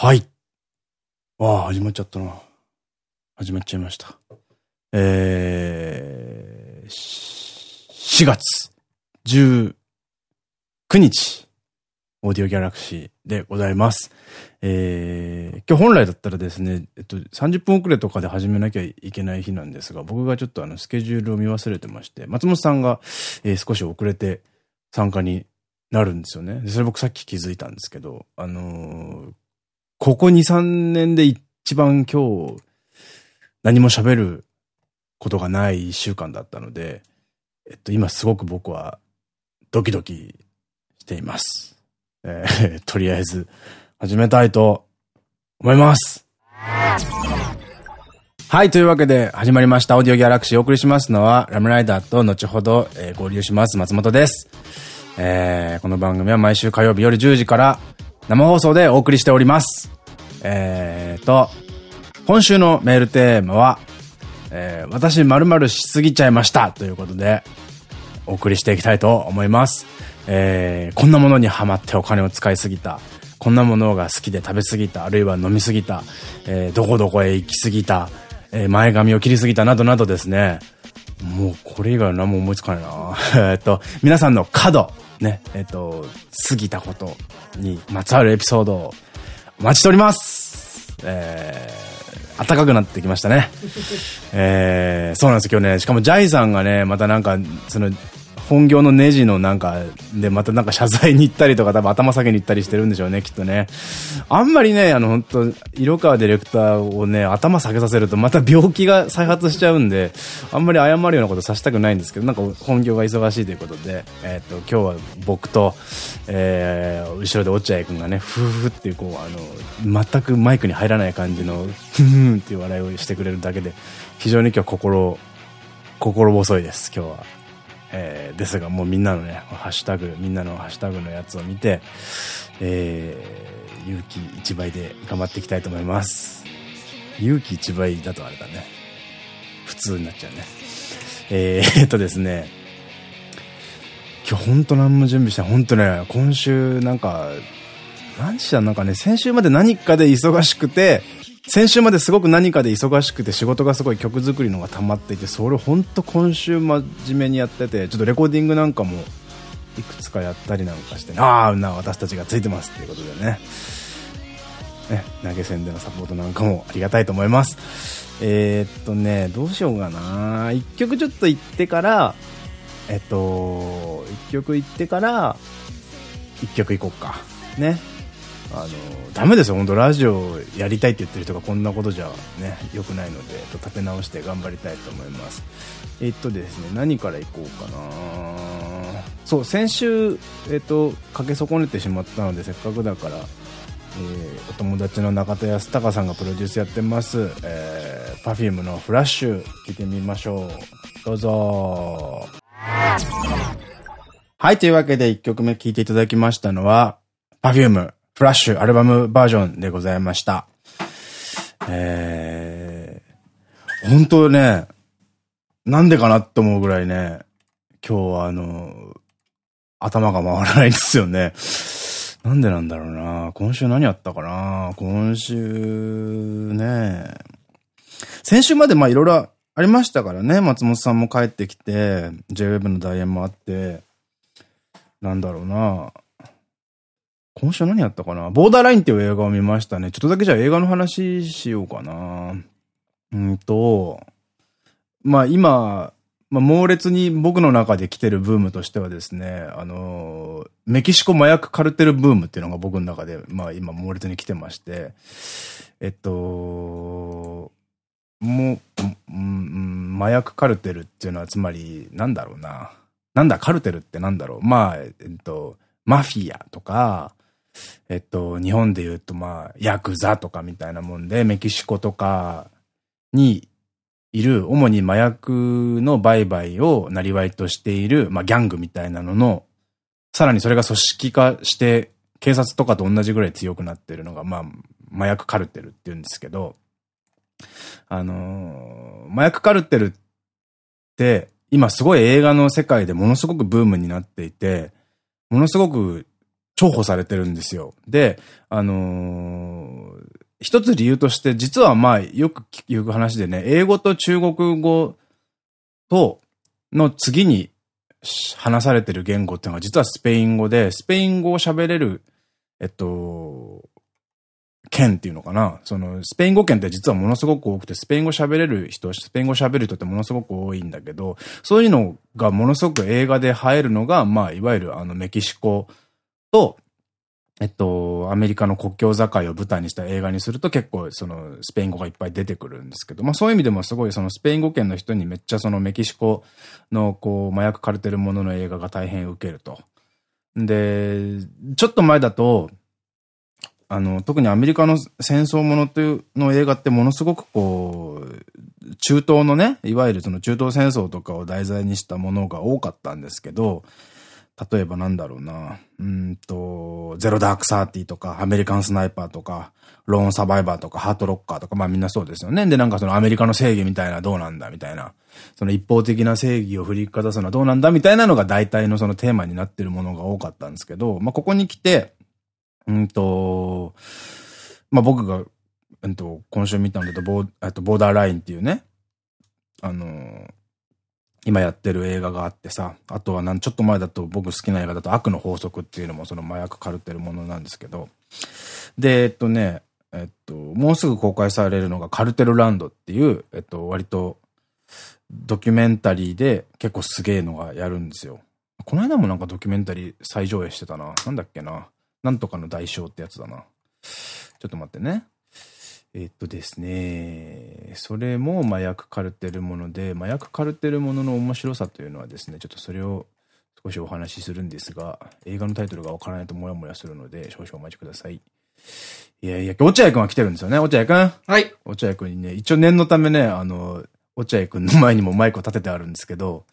はい。わあ、始まっちゃったな。始まっちゃいました。えー、4月19日、オーディオギャラクシーでございます。えー、今日本来だったらですね、えっと、30分遅れとかで始めなきゃいけない日なんですが、僕がちょっとあの、スケジュールを見忘れてまして、松本さんが、えー、少し遅れて参加になるんですよね。それ僕さっき気づいたんですけど、あのー、ここ2、3年で一番今日、何も喋ることがない一週間だったので、えっと、今すごく僕はドキドキしています。えー、とりあえず始めたいと思います。はい、というわけで始まりました。オーディオギャラクシーをお送りしますのは、ラムライダーと後ほど、えー、合流します松本です。えー、この番組は毎週火曜日夜10時から生放送でお送りしております。えーと、今週のメールテーマは、えー、私〇〇しすぎちゃいましたということで、お送りしていきたいと思います。えー、こんなものにハマってお金を使いすぎた。こんなものが好きで食べ過ぎた。あるいは飲み過ぎた。えー、どこどこへ行き過ぎた。えー、前髪を切り過ぎたなどなどですね。もうこれ以外は何も思いつかないな えっと、皆さんの角、ね、えっと、過ぎたことにまつわるエピソードをお待ちしておりますえー、暖かくなってきましたね。えー、そうなんです今日ね。しかもジャイさんがね、またなんか、その、本業のネジのなんか、で、またなんか謝罪に行ったりとか、多分頭下げに行ったりしてるんでしょうね、きっとね。あんまりね、あの、本当色川ディレクターをね、頭下げさせるとまた病気が再発しちゃうんで、あんまり謝るようなことさせたくないんですけど、なんか本業が忙しいということで、えっ、ー、と、今日は僕と、えー、後ろで落合君がね、ふふふっていう、こう、あの、全くマイクに入らない感じの、ふふっていう笑いをしてくれるだけで、非常に今日心、心細いです、今日は。えー、ですが、もうみんなのね、ハッシュタグ、みんなのハッシュタグのやつを見て、えー、勇気一倍で頑張っていきたいと思います。勇気一倍だとあれだね。普通になっちゃうね。えー、っとですね、今日ほんと何も準備してほんとね、今週なんか、何したなんかね、先週まで何かで忙しくて、先週まですごく何かで忙しくて仕事がすごい曲作りのが溜まっていて、それを本当今週真面目にやってて、ちょっとレコーディングなんかもいくつかやったりなんかして、ね、ああ、な、私たちがついてますっていうことでね。ね、投げ銭でのサポートなんかもありがたいと思います。えー、っとね、どうしようかな。一曲ちょっと行ってから、えっと、一曲行ってから、一曲行こうか。ね。あの、ダメですよ、本当ラジオやりたいって言ってる人がこんなことじゃね、良くないので、と立て直して頑張りたいと思います。えっとですね、何からいこうかなそう、先週、えっと、かけ損ねてしまったので、せっかくだから、えー、お友達の中田康隆さんがプロデュースやってます、えー、Perfume のフラッシュ、聞いてみましょう。どうぞ。はい、というわけで1曲目聴いていただきましたのは、Perfume フラッシュアルバムバージョンでございました。えー、本当ね、なんでかなって思うぐらいね、今日はあの、頭が回らないんですよね。なんでなんだろうな今週何やったかな今週ね。先週までまあいろいろありましたからね。松本さんも帰ってきて、JWEB の代演もあって、なんだろうな今週何やったかな？ボーダーラインっていう映画を見ましたね。ちょっとだけじゃあ映画の話しようかな。うんと、まあ今、まあ、猛烈に僕の中で来てるブームとしてはですね、あの、メキシコ麻薬カルテルブームっていうのが僕の中で、まあ今猛烈に来てまして、えっと、もう、うん、麻薬カルテルっていうのはつまり、なんだろうな。なんだ、カルテルってなんだろう。まあ、えっと、マフィアとか、えっと、日本で言うとまあ、ヤクザとかみたいなもんで、メキシコとかにいる、主に麻薬の売買をなりわいとしている、まあギャングみたいなのの、さらにそれが組織化して、警察とかと同じぐらい強くなってるのが、まあ、麻薬カルテルって言うんですけど、あのー、麻薬カルテルって、今すごい映画の世界でものすごくブームになっていて、ものすごく重宝されてるんですよ。で、あの一つ理由として、実はまあ、よく聞く話でね、英語と中国語と、の次に話されてる言語っていうのが実はスペイン語で、スペイン語を喋れる、えっと、県っていうのかな。その、スペイン語圏って実はものすごく多くて、スペイン語喋れる人、スペイン語喋る人ってものすごく多いんだけど、そういうのがものすごく映画で映えるのが、まあ、いわゆるあの、メキシコと、えっと、アメリカの国境境を舞台にした映画にすると結構そのスペイン語がいっぱい出てくるんですけど、まあそういう意味でもすごいそのスペイン語圏の人にめっちゃそのメキシコのこう麻薬カルテルものの映画が大変受けると。で、ちょっと前だと、あの、特にアメリカの戦争ものというの映画ってものすごくこう、中東のね、いわゆるその中東戦争とかを題材にしたものが多かったんですけど、例えばなんだろうな。うんと、ゼロダークサーティとか、アメリカンスナイパーとか、ローンサバイバーとか、ハートロッカーとか、まあみんなそうですよね。で、なんかそのアメリカの正義みたいなどうなんだみたいな。その一方的な正義を振りかざすのはどうなんだみたいなのが大体のそのテーマになってるものが多かったんですけど、まあここに来て、うんと、まあ僕が、うんと、今週見たんだと、ボー、とボーダーラインっていうね、あの今やってる映画があってさ、あとはなんちょっと前だと僕好きな映画だと悪の法則っていうのもその麻薬カルテルものなんですけど、で、えっとね、えっと、もうすぐ公開されるのがカルテルランドっていう、えっと、割とドキュメンタリーで結構すげえのがやるんですよ。この間もなんかドキュメンタリー再上映してたな。なんだっけな。なんとかの代償ってやつだな。ちょっと待ってね。えっとですね、それも麻薬カルテルもので、麻薬カルテルものの面白さというのはですね、ちょっとそれを少しお話しするんですが、映画のタイトルがわからないとモヤモヤするので、少々お待ちください。いやいや、落合くんが来てるんですよね、落合くん。はい。落合くんにね、一応念のためね、あの、落合くんの前にもマイクを立ててあるんですけど、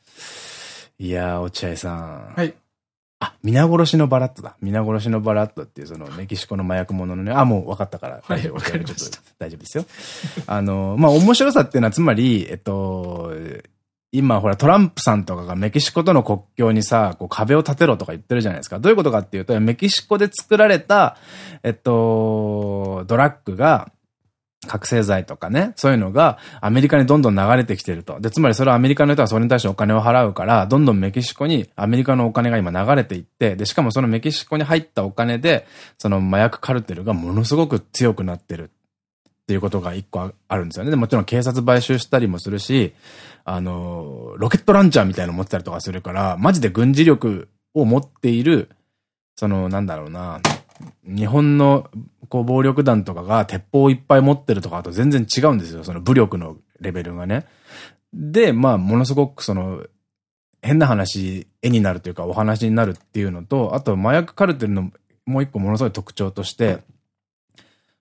いやー、落合さん。はい。あ、皆殺しのバラットだ。皆殺しのバラットっていうそのメキシコの麻薬もののね、あ、もう分かったから。大丈夫、はい、ちょっと大丈夫ですよ。あの、まあ、面白さっていうのはつまり、えっと、今ほらトランプさんとかがメキシコとの国境にさ、こう壁を立てろとか言ってるじゃないですか。どういうことかっていうと、メキシコで作られた、えっと、ドラッグが、覚醒剤とかね、そういうのがアメリカにどんどん流れてきてると。で、つまりそれはアメリカの人はそれに対してお金を払うから、どんどんメキシコにアメリカのお金が今流れていって、で、しかもそのメキシコに入ったお金で、その麻薬カルテルがものすごく強くなってるっていうことが一個あるんですよね。で、もちろん警察買収したりもするし、あの、ロケットランチャーみたいなの持ってたりとかするから、マジで軍事力を持っている、その、なんだろうな、日本のこう暴力団とかが鉄砲をいっぱい持ってるとかと全然違うんですよ。その武力のレベルがね。で、まあ、ものすごくその、変な話、絵になるというかお話になるっていうのと、あと麻薬カルテルのもう一個ものすごい特徴として、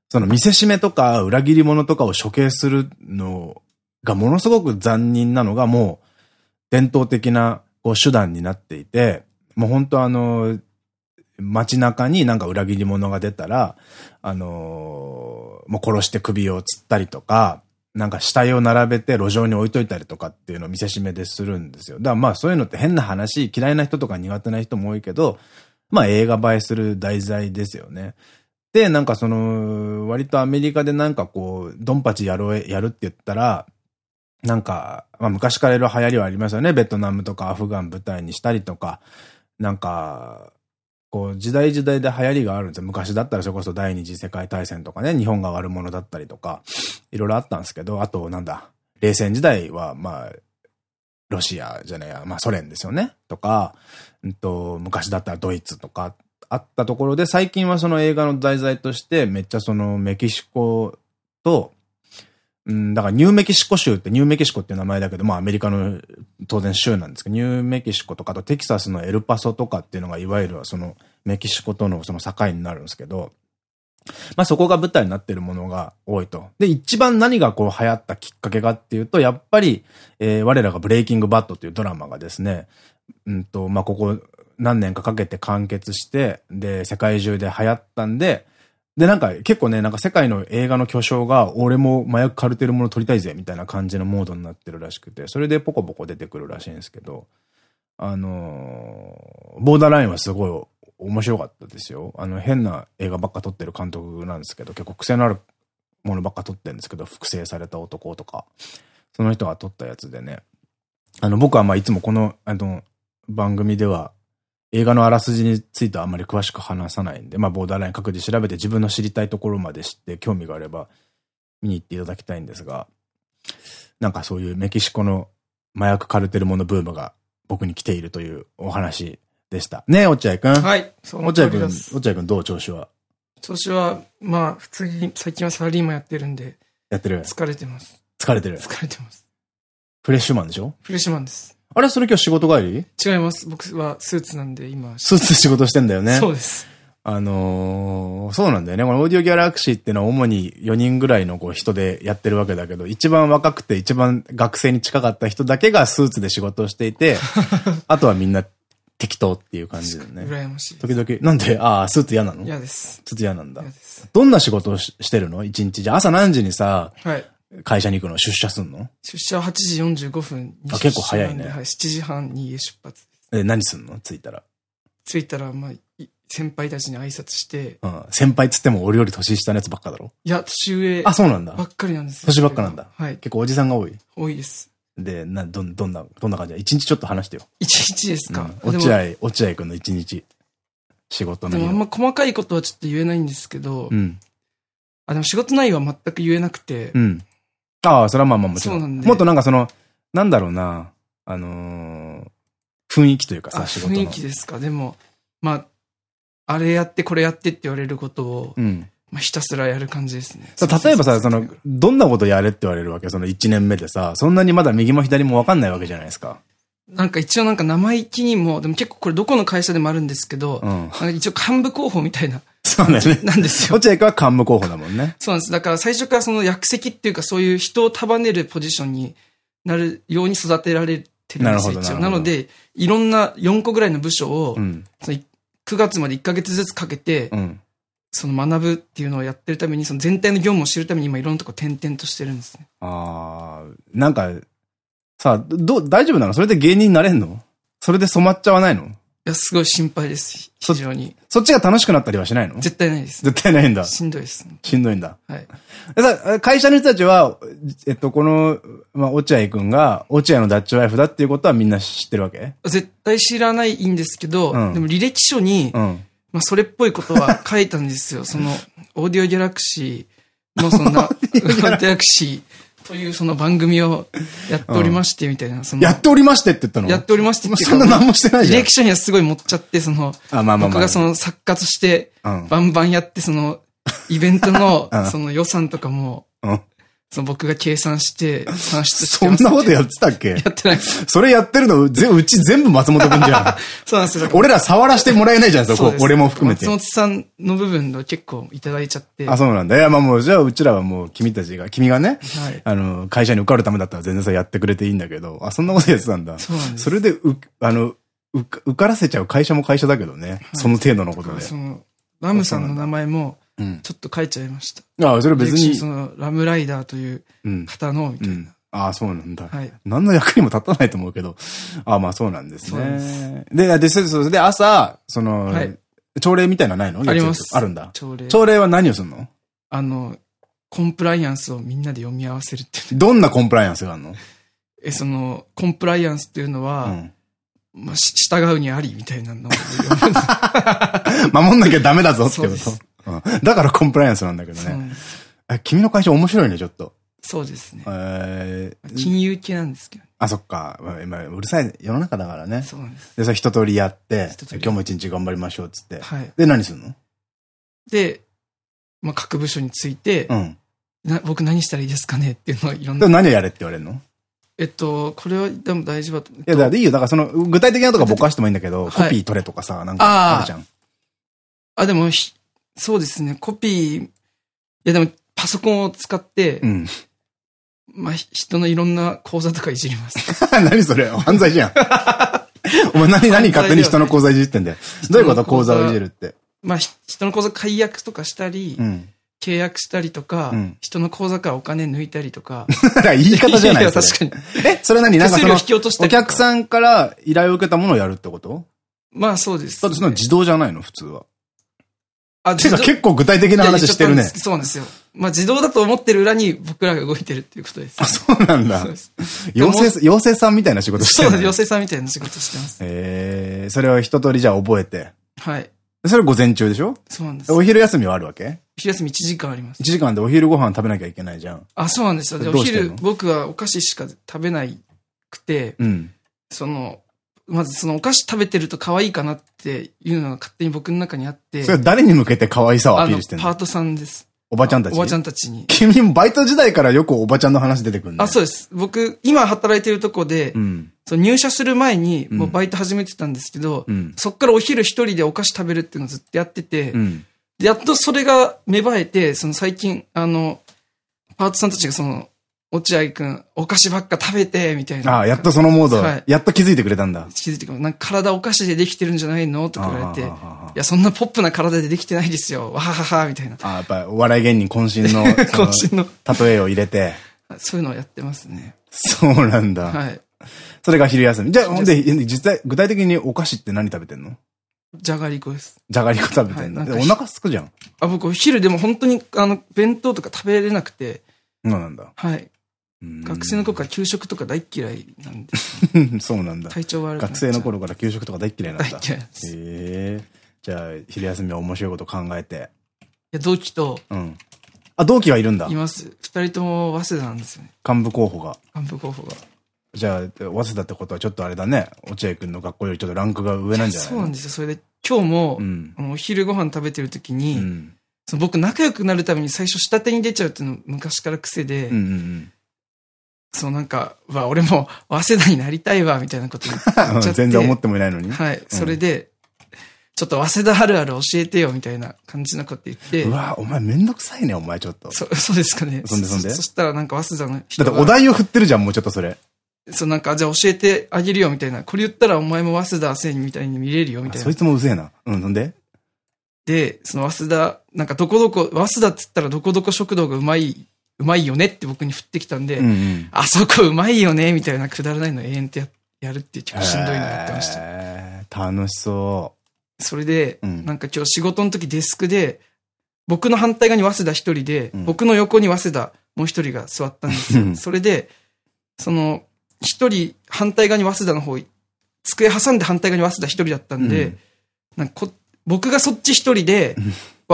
その見せしめとか裏切り者とかを処刑するのがものすごく残忍なのがもう伝統的なこう手段になっていて、もう本当あの、街中になんか裏切り者が出たら、あのー、もう殺して首を吊ったりとか、なんか死体を並べて路上に置いといたりとかっていうのを見せしめでするんですよ。だからまあそういうのって変な話、嫌いな人とか苦手な人も多いけど、まあ映画映えする題材ですよね。で、なんかその、割とアメリカでなんかこう、ドンパチやろう、やるって言ったら、なんか、まあ昔からいろいろ流行りはありますよね。ベトナムとかアフガン舞台にしたりとか、なんか、こう、時代時代で流行りがあるんですよ。昔だったらそれこそ第二次世界大戦とかね、日本が悪者だったりとか、いろいろあったんですけど、あと、なんだ、冷戦時代は、まあ、ロシアじゃねえや、まあソ連ですよね。とか、うんと、昔だったらドイツとか、あったところで、最近はその映画の題材として、めっちゃそのメキシコと、うん、だからニューメキシコ州ってニューメキシコっていう名前だけど、まあアメリカの当然州なんですけど、ニューメキシコとかとテキサスのエルパソとかっていうのがいわゆるそのメキシコとのその境になるんですけど、まあそこが舞台になってるものが多いと。で、一番何がこう流行ったきっかけかっていうと、やっぱり、えー、我らがブレイキングバットっていうドラマがですね、うんと、まあここ何年かかけて完結して、で、世界中で流行ったんで、で、なんか結構ね、なんか世界の映画の巨匠が、俺も麻薬カルテルもの撮りたいぜ、みたいな感じのモードになってるらしくて、それでポコポコ出てくるらしいんですけど、あのー、ボーダーラインはすごい面白かったですよ。あの、変な映画ばっか撮ってる監督なんですけど、結構癖のあるものばっか撮ってるんですけど、複製された男とか、その人が撮ったやつでね、あの、僕はまあいつもこの、あの、番組では、映画のあらすじについてはあんまり詳しく話さないんで、まあボーダーライン各自調べて自分の知りたいところまで知って興味があれば見に行っていただきたいんですが、なんかそういうメキシコの麻薬カルテルものブームが僕に来ているというお話でした。ねえ、落合くん。はい。落合くん、落合くんどう調子は？調子は、まあ、普通に最近はサラリーマンやってるんで。やってる。疲れてます。疲れてる。疲れてます。フレッシュマンでしょ？フレッシュマンです。あれそれ今日仕事帰り？違います。僕はスーツなんで今。スーツ仕事してんだよね。そうです。あのー、そうなんだよね。このオーディオギャラクシーっていうのは主に4人ぐらいのこう人でやってるわけだけど、一番若くて一番学生に近かった人だけがスーツで仕事をしていて、あとはみんな適当っていう感じだよね。羨ましい。時々、なんで、ああ、スーツ嫌なの？嫌です。スーツ嫌なんだ。嫌です。どんな仕事をしてるの？一日じゃ朝何時にさ、はい。会社に行くの出社すんの？出社は8時45分にあ、結構早いね。はい、7時半に家出発え、何すんの？着いたら。着いたら、まあ、先輩たちに挨拶して。うん。先輩つっても俺より年下のやつばっかだろ？いや、年上。あ、そうなんだ。ばっかりなんですよ。年ばっかなんだ。はい。結構おじさんが多い？多いです。で、な、ど、どんな、どんな感じ？一日ちょっと話してよ。一日ですか、うん、落合、落合くんの一日。仕事のでもあんま細かいことはちょっと言えないんですけど、うん。あ、でも仕事内容は全く言えなくて。うん。ああ、それはまあまあもちろん。んで。もっとなんかその、なんだろうな、あのー、雰囲気というかさ、仕事の。雰囲気ですか？でも、まあ、あれやってこれやってって言われることを、うん。まあ、ひたすらやる感じですね。例えばさ、その、どんなことやれって言われるわけ？その1年目でさ、そんなにまだ右も左もわかんないわけじゃないですか。なんか一応なんか生意気にも、でも結構これどこの会社でもあるんですけど、うん、一応幹部候補みたいな。そうだよね。なんですよ。落合君は幹部候補だもんね。そうなんです。だから最初からその役席っていうかそういう人を束ねるポジションになるように育てられてるんですよ。ななので、いろんな4個ぐらいの部署を、うん、その9月まで1ヶ月ずつかけて、うん、その学ぶっていうのをやってるために、その全体の業務を知るために今いろんなとこ転々としてるんですね。ああ、なんか、さあ、ど、大丈夫なの？それで芸人になれんの？それで染まっちゃわないの？いや、すごい心配です。非常にそ。そっちが楽しくなったりはしないの？絶対ないです。絶対ないんだ。しんどいです。しんどいんだ。はい。さ、会社の人たちは、えっと、この、まあ、落合くんが、落合のダッチワイフだっていうことはみんな知ってるわけ？絶対知らないんですけど、うん、でも履歴書に、うん、まあ、それっぽいことは書いたんですよ。その、オーディオギャラクシーのそんな、オーディオギャラクシー というその番組をやっておりまして、みたいな。そのやっておりましてって言ったの？やっておりましてってそんな何もしてないじゃん。履歴書にはすごい持っちゃって、その、僕がその作家として、バンバンやって、その、イベントの、その予算とかも、その僕が計算して、算出して。そんなことやってたっけ？やってない。それやってるの、ぜ、うち全部松本くんじゃん。そうなんですよ。俺ら触らせてもらえないじゃん、そこ。俺も含めて。松本さんの部分の結構いただいちゃって。あ、そうなんだ。いや、まあもう、じゃあうちらはもう君たちが、君がね、はい、あの、会社に受かるためだったら全然さ、やってくれていいんだけど、あ、そんなことやってたんだ。そうなんです。それで、う、あの、受からせちゃう会社も会社だけどね。はい、その程度のことで。その、ラムさんの名前も、ちょっと書いちゃいました。ああ、それ別に。その、ラムライダーという方の、みたいな。ああ、そうなんだ。はい。何の役にも立たないと思うけど。ああ、まあそうなんですね。で、で、で、で、朝、その、朝礼みたいなのないの？あります。あるんだ。朝礼。朝礼は何をするの？あの、コンプライアンスをみんなで読み合わせるってどんなコンプライアンスがあるの？え、その、コンプライアンスっていうのは、まあ、従うにありみたいなのを 守んなきゃダメだぞってこと？だからコンプライアンスなんだけどね。君の会社面白いね、ちょっと。そうですね。えー、金融系なんですけど。あ、そっか。今、うるさい世の中だからね。そうなんです。で、それ一通りやって、今日も一日頑張りましょうっつって。はい。で、何すんの？で、まあ、各部署について、うん。な僕何したらいいですかねっていうのはいろんな。何をやれって言われるの？えっと、これはでも大丈夫だと。いや、だからいいよ。だからその、具体的なとかぼかしてもいいんだけど、コピー取れとかさ、なんかあるじゃん。あ、でも、そうですね。コピー、いやでも、パソコンを使って、うん。まあ、人のいろんな口座とかいじります。何それ？犯罪じゃん。お前何、何勝手に人の口座いじってんだよ。どういうこと？口座をいじるって。まあ、人の口座解約とかしたり、うん、契約したりとか、うん、人の口座からお金抜いたりとか。言い方じゃない確かに。え？それ何？なんかその、お客さんから依頼を受けたものをやるってこと？まあそうです、だってその自動じゃないの？普通は。あ、てか結構具体的な話してるね。そうなんですよ。まあ自動だと思ってる裏に僕らが動いてるっていうことです。あ、そうなんだ。妖精、妖精さんみたいな仕事してる、ね、そうです、妖精さんみたいな仕事してます。へえー、それを一通りじゃあ覚えて。はい。それ午前中でしょ？そうなんです。お昼休みはあるわけ？昼休み1時間あります。1時間でお昼ご飯食べなきゃいけないじゃん。あ、そうなんですよ。で、お昼、僕はお菓子しか食べないくて、うん、その、まずそのお菓子食べてると可愛いかなっていうのが勝手に僕の中にあって。それは誰に向けて可愛さをアピールしてんの？パートさんです。おばちゃんたちおばちゃんたちに。君もバイト時代からよくおばちゃんの話出てくるんあ、そうです。僕、今働いてるとこで、うん、その入社する前に、もうバイト始めてたんですけど、うん、そっからお昼一人でお菓子食べるっていうのをずっとやってて、うん、やっとそれが芽生えて、その最近、あの、パートさんたちがその、落合くん、お菓子ばっか食べて、みたいな。ああ、やっとそのモード、はい、やっと気づいてくれたんだ。気づいてくれなんか体お菓子でできてるんじゃないのとか言われて、いや、そんなポップな体でできてないですよ。わははは、みたいな。ああ、やっぱお笑い芸人渾身 の、渾身の、例えを入れて。そういうのをやってますね。そうなんだ。はい。それが昼休み。じゃあ、ほんで、実際、具体的にお菓子って何食べてんの？じゃがりこです。じゃがりこ食べてんの、はい、お腹すくじゃん。あ、僕、お昼でも本当に、あの、弁当とか食べれなくて。そうなんだ。はい。学生の頃から給食とか大嫌いなんで。そうなんだ。体調悪い。学生の頃から給食とか大 嫌いなんだ。大嫌いです。へえ。じゃあ、昼休みは面白いこと考えて。いや、同期と。うん。あ、同期がいるんだ。います。二人とも早稲田なんですよね。幹部候補が。幹部候補が。じゃあ、早稲田ってことはちょっとあれだね。落合くんの学校よりちょっとランクが上なんじゃないそうなんですよ。それで、今日も、うん、あのお昼ご飯食べてる時に、うん、その僕仲良くなるために最初下手に出ちゃうっていうの昔から癖で、そうなんか、わ、俺も早稲田になりたいわ、みたいなこと言っちゃって。全然思ってもいないのに。はい。それで、ちょっと早稲田あるある教えてよ、みたいな感じのこと言って。うわ、お前めんどくさいね、お前ちょっと。そ、そうですかね。そんでそんで？そしたらなんか早稲田の人だってお題を振ってるじゃん、もうちょっとそれ。そうなんか、じゃあ教えてあげるよ、みたいな。これ言ったらお前も早稲田せんみたいに見れるよ、みたいな。そいつもうぜえな。うん、なんで？で、その早稲田、なんかどこどこ、早稲田っつったらどこどこ食堂がうまい、うまいよねって僕に振ってきたんで、うんうん、あそこうまいよねみたいなくだらないの永遠ってややるって結構しんどいのやってました。楽しそう。それで、うん、なんか今日仕事の時デスクで、僕の反対側に早稲田一人で、うん、僕の横に早稲田もう一人が座ったんですよ。それで、その、一人反対側に早稲田の方、机挟んで反対側に早稲田一人だったんで、うん、なんかこ僕がそっち一人で、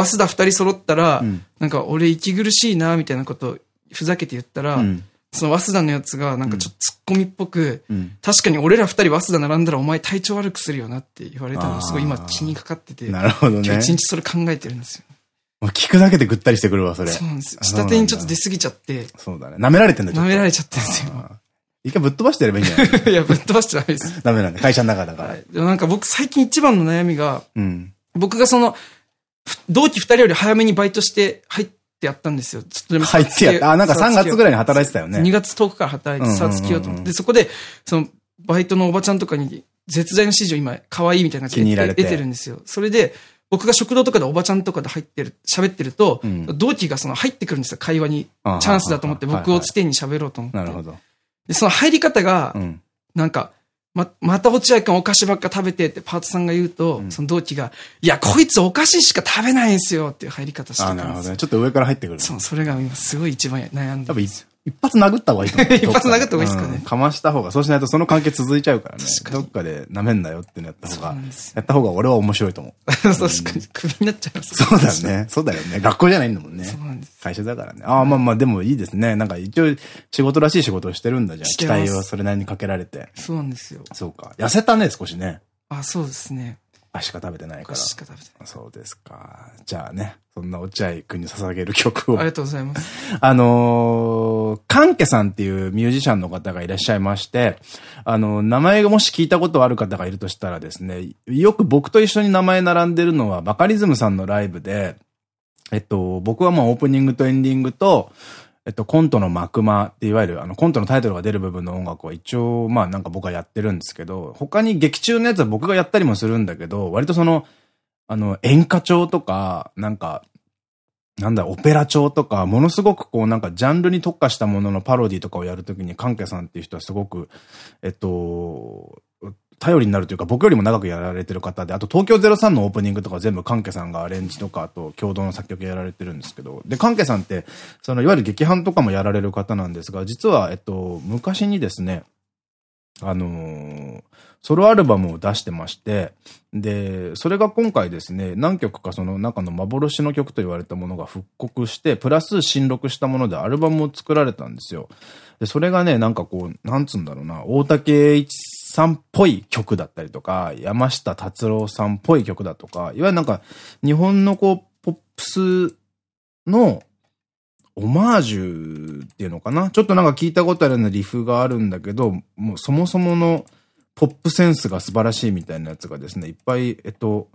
早稲田二人揃ったら、うん、なんか俺息苦しいな、みたいなことふざけて言ったら、うん、その早稲田のやつがなんかちょっとツッコミっぽく、うん、確かに俺ら二人早稲田並んだらお前体調悪くするよなって言われたのがすごい今気にかかってて。なるほどね。今日一日それ考えてるんですよ。聞くだけでぐったりしてくるわ、それ。そうなんですよ。下手にちょっと出過ぎちゃって。そうだね。舐められてんだ舐められちゃってるんですよ。一回ぶっ飛ばしてやればいいんじゃない？いや、ぶっ飛ばしてないです。ダメなんだ。会社の中だから。はい。なんか僕最近一番の悩みが、うん、僕がその、同期二人より早めにバイトして入ってやったんですよ。ちょっとでも。入ってやった。あ、なんか3月ぐらいに働いてたよね。2月10日から働いて、さつきようと思って。で、そこで、その、バイトのおばちゃんとかに、絶大の指示を今、可愛いみたいな感じで出てるんですよ。それで、僕が食堂とかでおばちゃんとかで入ってる、喋ってると、うん、同期がその入ってくるんですよ、会話に。チャンスだと思って、僕をつてに喋ろうと思って。なるほど。で、その入り方が、なんか、ま、また落合君お菓子ばっか食べてってパートさんが言うと、うん、その同期が、いや、こいつお菓子しか食べないんすよっていう入り方してるんですあ、なるほどね。ちょっと上から入ってくる。そう、それが今すごい一番悩んでる。一発殴った方がいいと思う。一発殴った方がいいですかね、うん、かました方が、そうしないとその関係続いちゃうからね。どっかで舐めんなよってのやった方が、やった方が俺は面白いと思う。確かに、クビになっちゃいます。そうだね。そうだよね。学校じゃないんだもんね。そうなんです。会社だからね。ああ、まあまあ、でもいいですね。なんか一応仕事らしい仕事をしてるんだじゃん。期待をそれなりにかけられて。そうなんですよ。そうか。痩せたね、少しね。あ、そうですね。あしか食べてないから。しか食べてない。そうですか。じゃあね、そんな落合君に捧げる曲を。ありがとうございます。あのー、カンケさんっていうミュージシャンの方がいらっしゃいまして、あの、名前がもし聞いたことある方がいるとしたらですね、よく僕と一緒に名前並んでるのはバカリズムさんのライブで、えっと、僕はもうオープニングとエンディングと、えっと、コントの幕間っていわゆるあのコントのタイトルが出る部分の音楽は一応、まあなんか僕はやってるんですけど、他に劇中のやつは僕がやったりもするんだけど、割とその、あの、演歌調とか、なんか、なんだ、オペラ調とか、ものすごくこうなんかジャンルに特化したもののパロディとかをやるときに、関係さんっていう人はすごく、えっと、頼りになるというか、僕よりも長くやられてる方で、あと東京03のオープニングとか全部カンケさんがアレンジとか、あと共同の作曲やられてるんですけど、で、カンケさんって、その、いわゆる劇伴とかもやられる方なんですが、実は、えっと、昔にですね、あのー、ソロアルバムを出してまして、で、それが今回ですね、何曲かその中の幻の曲と言われたものが復刻して、プラス新録したものでアルバムを作られたんですよ。で、それがね、なんかこう、なんつうんだろうな、大竹一さんっぽい曲だったりとか、山下達郎さんっぽい曲だとか、いわゆるなんか、日本のこう、ポップスの、オマージュっていうのかな？ちょっとなんか聞いたことあるようなリフがあるんだけど、もうそもそものポップセンスが素晴らしいみたいなやつがですね、いっぱい、えっと、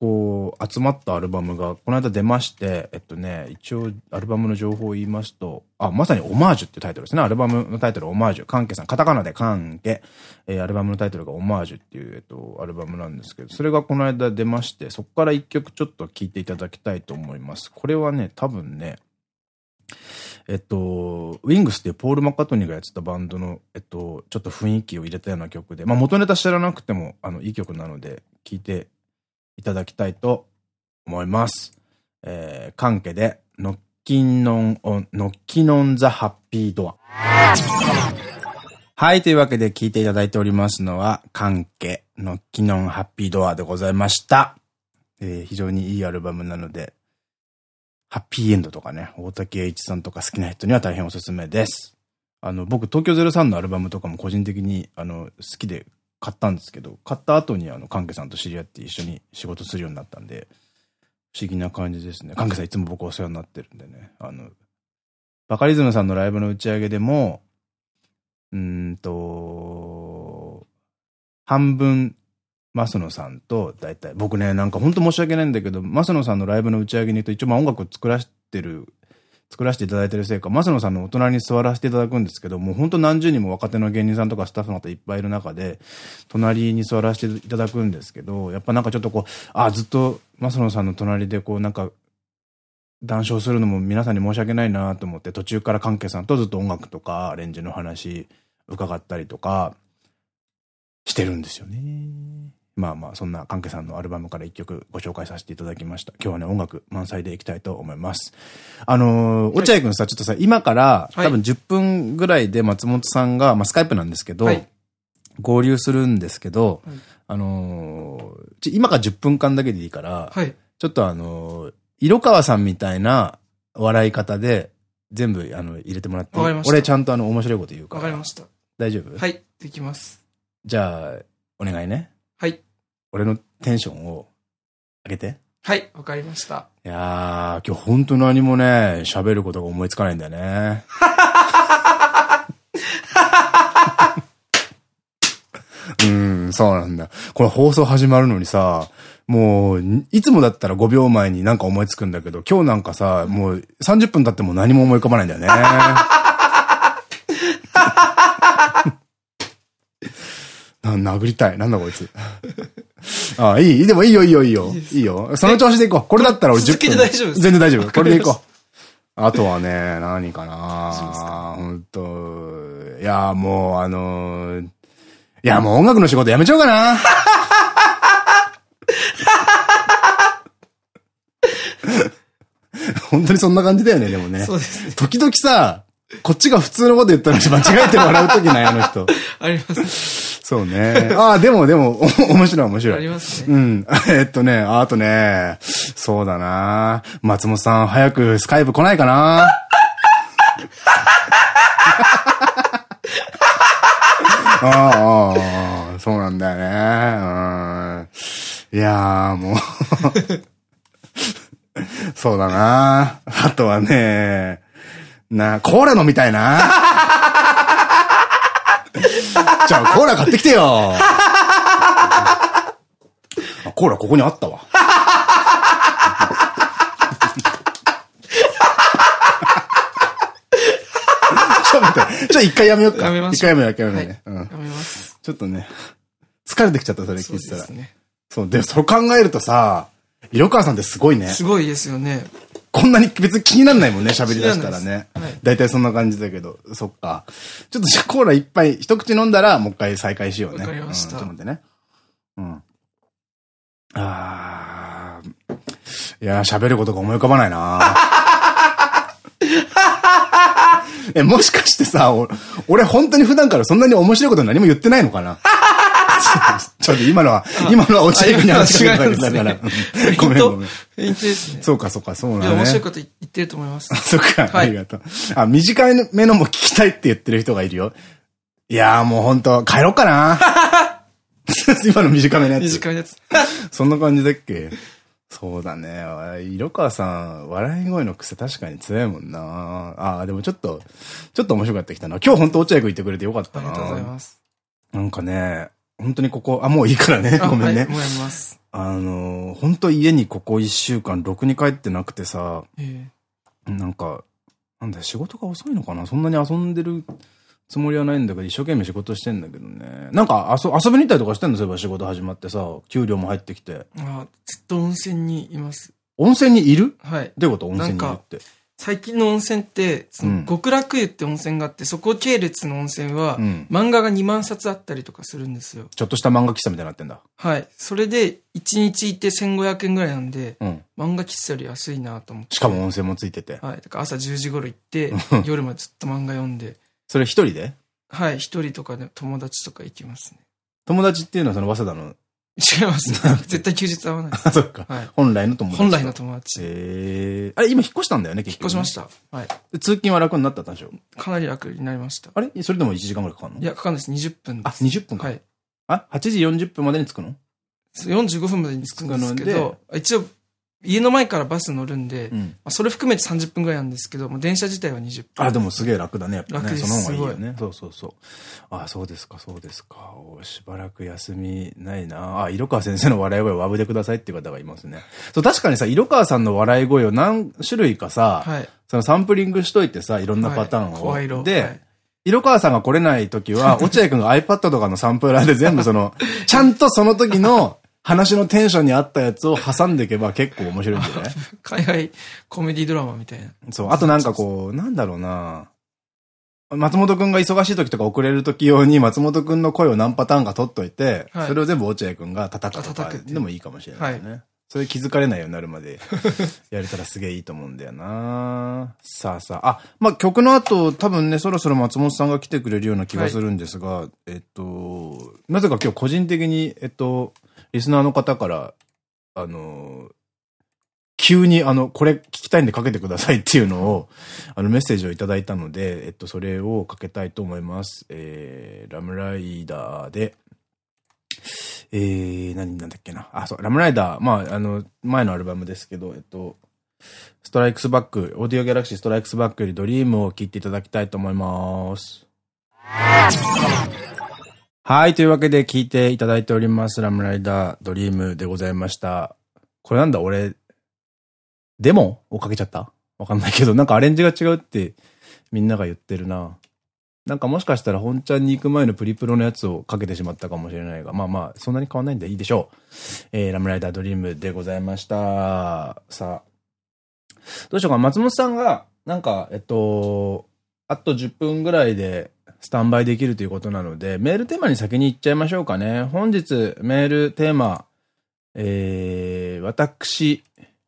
こう、集まったアルバムが、この間出まして、えっとね、一応、アルバムの情報を言いますと、あ、まさにオマージュっていうタイトルですね。アルバムのタイトルオマージュ。カンケさん。カタカナでカンケ。えー、アルバムのタイトルがオマージュっていう、えっと、アルバムなんですけど、それがこの間出まして、そこから一曲ちょっと聴いていただきたいと思います。これはね、多分ね、えっと、ウィングスっていうポール・マカトニーがやってたバンドの、えっと、ちょっと雰囲気を入れたような曲で、まあ元ネタ知らなくても、あの、いい曲なので、聴いていただきたいと思います。えー、関係で、ノッキンノンオン、ノッキノンザハッピードア。はい、というわけで聞いていただいておりますのは、関係、ノッキノンハッピードアでございました。えー、非常にいいアルバムなので、ハッピーエンドとかね、大竹栄一さんとか好きな人には大変おすすめです。あの、僕、東京03のアルバムとかも個人的に、あの、好きで買ったんですけど、買った後にあの、関係さんと知り合って一緒に仕事するようになったんで、不思議な感じですね。関係さんいつも僕お世話になってるんでね。あの、バカリズムさんのライブの打ち上げでも、うんと、半分、マスノさんと、だいたい、僕ね、なんか本当申し訳ないんだけど、マスノさんのライブの打ち上げに行くと一応まあ音楽を作らせてる作らせていただいてるせいか、マスノさんのお隣に座らせていただくんですけど、もう本当何十人も若手の芸人さんとかスタッフの方いっぱいいる中で、隣に座らせていただくんですけど、やっぱなんかちょっとこう、あ、ずっとマスノさんの隣でこうなんか、談笑するのも皆さんに申し訳ないなと思って、途中から関係さんとずっと音楽とかアレンジの話伺ったりとかしてるんですよね。まあまあ、そんな関係さんのアルバムから一曲ご紹介させていただきました。今日はね、音楽満載でいきたいと思います。あのー、落合くんさ、ちょっとさ、今から、多分10分ぐらいで松本さんが、まあスカイプなんですけど、はい、合流するんですけど、はい、あのー、今から10分間だけでいいから、はい、ちょっとあのー、色川さんみたいな笑い方で、全部、あの、入れてもらって俺ちゃんとあの、面白いこと言うから。わかりました。大丈夫？はい、できます。じゃあ、お願いね。はい。俺のテンションを上げて。はい、わかりました。いやー、今日ほんと何もね、喋ることが思いつかないんだよね。うん、そうなんだ。これ放送始まるのにさ、もう、いつもだったら5秒前になんか思いつくんだけど、今日なんかさ、もう30分経っても何も思い浮かばないんだよね。な殴りたい。なんだこいつ。あ あ、いいでもいいよいいよいいよ。いいよ。その調子でいこう。これだったら俺10分。続けて大丈夫全然大丈夫。これでいこう。あとはね、何かな本当いや、もうあのー、いや、もう音楽の仕事やめちゃおうかな 本当にそんな感じだよね、でもね。そうですね。時々さ、こっちが普通のこと言ったのに間違えて笑う時ない、あの人。あります。そうね。ああ、でもでも、面白い面白い。ありますね。うん。えっとね、あとね、そうだな松本さん、早くスカイプ来ないかな？ああ、そうなんだよね。うん。いやー、もうそうだなあとはね、な、コーラ飲みたいな じゃあ、コーラ買ってきてよコーラここにあったわ。ちょっと待って、ちょっと一回やめようか。やめま一回やめよう、一回やめよう。うん。やめます。ちょっとね、疲れてきちゃった、それ聞いてたら。そうですね。そう、で、そう考えるとさ、色川さんってすごいね。すごいですよね。こんなに別に気にならないもんね、喋り出したらね。はい、大体そんな感じだけど、そっか。ちょっとじゃコーラ一杯、一口飲んだらもう一回再開しようね。わかりました。うん、ちょっと待ってね。うん。あー。いや喋ることが思い浮かばないな え、もしかしてさ、俺本当に普段からそんなに面白いこと何も言ってないのかな？ちょっと今のは、今のは落ちていくに話が違うだから。ごめんごめん。そうかそうか、そうなんだ、ね。面白いこと言ってると思います。そっか、ありがとう。あ、短い目のも聞きたいって言ってる人がいるよ。いやーもう本当帰ろっかな今の短めのやつ。短いやつ。そんな感じだっけ？そうだね。色川さん、笑い声の癖確かに強いもんな。ああ、でもちょっと、ちょっと面白かったきたな。今日本当落合君言ってくれてよかったな。ありがとうございます。なんかね、本当にここ、あ、もういいからね。ごめんね。はい、もうやります。あの、本当家にここ一週間、ろくに帰ってなくてさ、えー、なんか、なんだ仕事が遅いのかな？そんなに遊んでるつもりはないんだけど、一生懸命仕事してんだけどね。なんか遊遊びに行ったりとかしてんの？そういえば仕事始まってさ、給料も入ってきて。あずっと温泉にいます。温泉にいる？はい。どういうこと？温泉にいるって。最近の温泉って、その極楽湯って温泉があって、そこ系列の温泉は、漫画が2万冊あったりとかするんですよ。ちょっとした漫画喫茶みたいになってんだ。はい。それで、1日いて1500円ぐらいなんで、うん、漫画喫茶より安いなと思って。しかも温泉もついてて。はい。だから朝10時頃行って、夜までずっと漫画読んで。それ一人で？はい、一人とかで友達とか行きますね。友達っていうのはその早稲田の違います。絶対休日会わないあ、そっか。はい。本来の友達。本来の友達。ええあれ、今引っ越したんだよね、結局。引っ越しました。はい。通勤は楽になったんでしょかなり楽になりました。あれ？それでも1時間ぐらいかかるの？いや、かかんないです。20分です。あ、20分か。はい。あ、8時40分までに着くの ?45 分までに着くんですけど、一応家の前からバス乗るんで、うん、まあそれ含めて30分ぐらいなんですけど、もう電車自体は20分。あ、でもすげえ楽だね、やっぱね。楽ですその方がいいよね。そうそうそう。あ、そうですか、そうですか。しばらく休みないな。あ、色川先生の笑い声をワブでくださいっていう方がいますね。そう、確かにさ、色川さんの笑い声を何種類かさ、はい、そのサンプリングしといてさ、いろんなパターンを。はい、色。で、はい色川さんが来れない時は、落合くんが iPad とかのサンプラーで全部その、ちゃんとその時の話のテンションに合ったやつを挟んでいけば結構面白いんだよね。海外コメディドラマみたいな。そう。あとなんかこう、なんだろうな松本くんが忙しい時とか遅れる時用に松本くんの声を何パターンか取っといて、はい、それを全部落合くんが叩くとかでもいいかもしれないね。はい、それ気づかれないようになるまで やれたらすげえいいと思うんだよなさあさあ。あ、まあ、曲の後多分ね、そろそろ松本さんが来てくれるような気がするんですが、はい、えっと、なぜか今日個人的に、えっと、リスナーの方から、あの、急にあの、これ聞きたいんでかけてくださいっていうのを、あの、メッセージをいただいたので、えっと、それをかけたいと思います。えー、ラムライダーで、えー、何なんだっけな。あ、そう、 RAM RIDER、まあ、あの、前のアルバムですけど、えっと、 Strikes Back、オーディオギャラクシー Strikes Back よりドリームを聴いていただきたいと思います。はい。というわけで聞いていただいております。 RAM RIDER ドリームでございました。これなんだ俺、デモ？をかけちゃった？わかんないけど、なんかアレンジが違うってみんなが言ってるな。なんかもしかしたら本ちゃんに行く前のプリプロのやつをかけてしまったかもしれないが、まあまあ、そんなに変わんないんでいいでしょう。えー、ラムライダードリームでございました。さあ。どうしようか松本さんが、なんか、えっと、あと10分ぐらいで、スタンバイできるということなので、メールテーマに先に行っちゃいましょうかね。本日、メールテーマ、えー、私、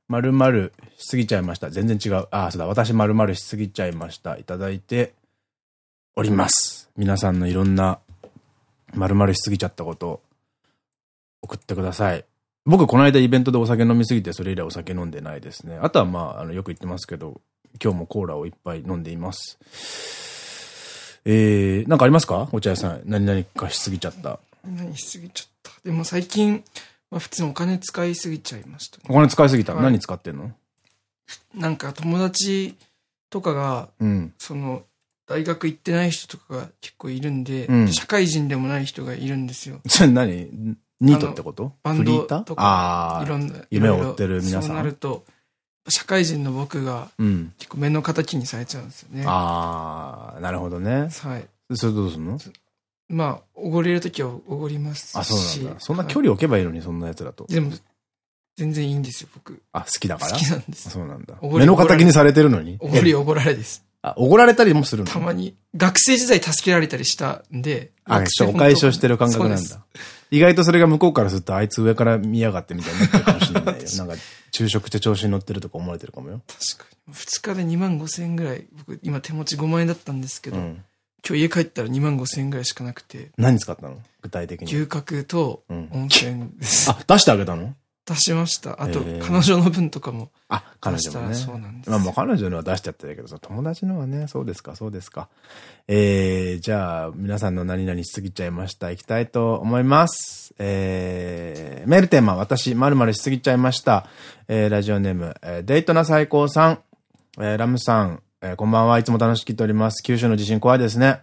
〇〇しすぎちゃいました。全然違う。ああ、そうだ。私〇〇しすぎちゃいました。いただいております。皆さんのいろんな〇〇しすぎちゃったこと送ってください。僕、この間イベントでお酒飲みすぎて、それ以来お酒飲んでないですね。あとはまあ、あの、よく言ってますけど、今日もコーラをいっぱい飲んでいます。えー、なんかありますか？お茶屋さん。何々かしすぎちゃった。何しすぎちゃった？でも最近、まあ普通にお金使いすぎちゃいました、ね、お金使いすぎた、はい、何使ってんの？なんか友達とかが、うん、その、大学行ってない人とかが結構いるんで、うん、社会人でもない人がいるんですよ。それ何？ニートってこと？バンドとか、いろんな。夢を追ってる皆さん。そうなると、社会人の僕が、結構目の敵にされちゃうんですよね。ああ、なるほどね。はい。それどうすんの？まあ、おごれるときはおごりますし。あ、そうなんだ。そんな距離置けばいいのに、そんな奴らと。でも、全然いいんですよ、僕。あ、好きだから？好きなんです。そうなんだ。目の敵にされてるのに？おごりおごられです。あ、怒られたりもするの？たまに。学生時代助けられたりしたんで。あ、お返しをしてる感覚なんだ。意外とそれが向こうからすると、あいつ上から見やがってみたいになってるかもしれないよ。なんか、昼食して調子に乗ってるとか思われてるかもよ。確かに。二日で2万5千円ぐらい、僕今手持ち5万円だったんですけど、うん、今日家帰ったら2万5千円ぐらいしかなくて。何使ったの？具体的に。牛角と温泉です。うん、あ、出してあげたの？出しました。あと、彼女の分とかも。あ、彼女もね。そうなんです。まあもう彼女のは出しちゃったけどさ、友達のはね、そうですか、そうですか。えー、じゃあ、皆さんの何々しすぎちゃいました。行きたいと思います。えー、メールテーマ、私、〇〇しすぎちゃいました。えー、ラジオネーム、えー、デイトな最高さん、えー、ラムさん、えー、こんばんは、いつも楽しく聞いております。九州の地震怖いですね。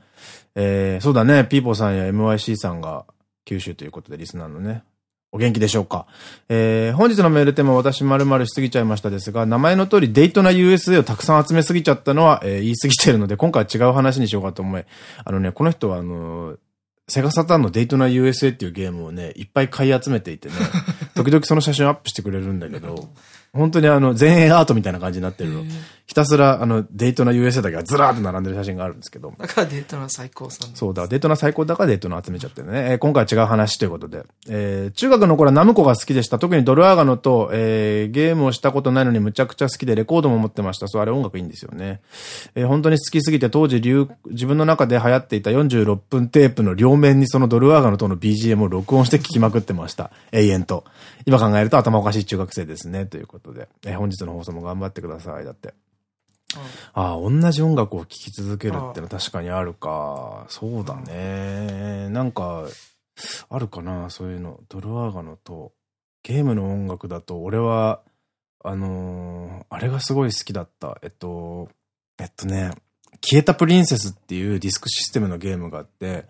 えー、そうだね、ピーポーさんや MYC さんが九州ということでリスナーのね、お元気でしょうか？えー、本日のメールテーマ私〇〇しすぎちゃいましたですが、名前の通りデイトな USA をたくさん集めすぎちゃったのは、えー、言い過ぎてるので、今回は違う話にしようかと思い、あのね、この人はあのー、セガサターンのデイトナ USA っていうゲームをね、いっぱい買い集めていてね、時々その写真をアップしてくれるんだけど、本当にあの、前衛アートみたいな感じになってるの。ひたすら、あの、デイトナ USA だけがずらーっと並んでる写真があるんですけど。だからデイトナ最高さん。そうだ、デイトナ最高だからデイトナ集めちゃってるね。えー、今回は違う話ということで。えー、中学の頃はナムコが好きでした。特にドルアーガノと、えー、ゲームをしたことないのにむちゃくちゃ好きでレコードも持ってました。そう、あれ音楽いいんですよね。えー、本当に好きすぎて当時流、自分の中で流行っていた46分テープの両面にそのドルアーガノとの BGM を録音して聴きまくってました。永遠と。今考えると頭おかしい中学生ですね。ということで。えー、本日の放送も頑張ってください。だって。ああ、同じ音楽を聴き続けるってのは確かにあるか。そうだね。なんか、あるかな、そういうの。ドルアーガノと、ゲームの音楽だと、俺は、あのー、あれがすごい好きだった。えっと、えっとね、消えたプリンセスっていうディスクシステムのゲームがあって、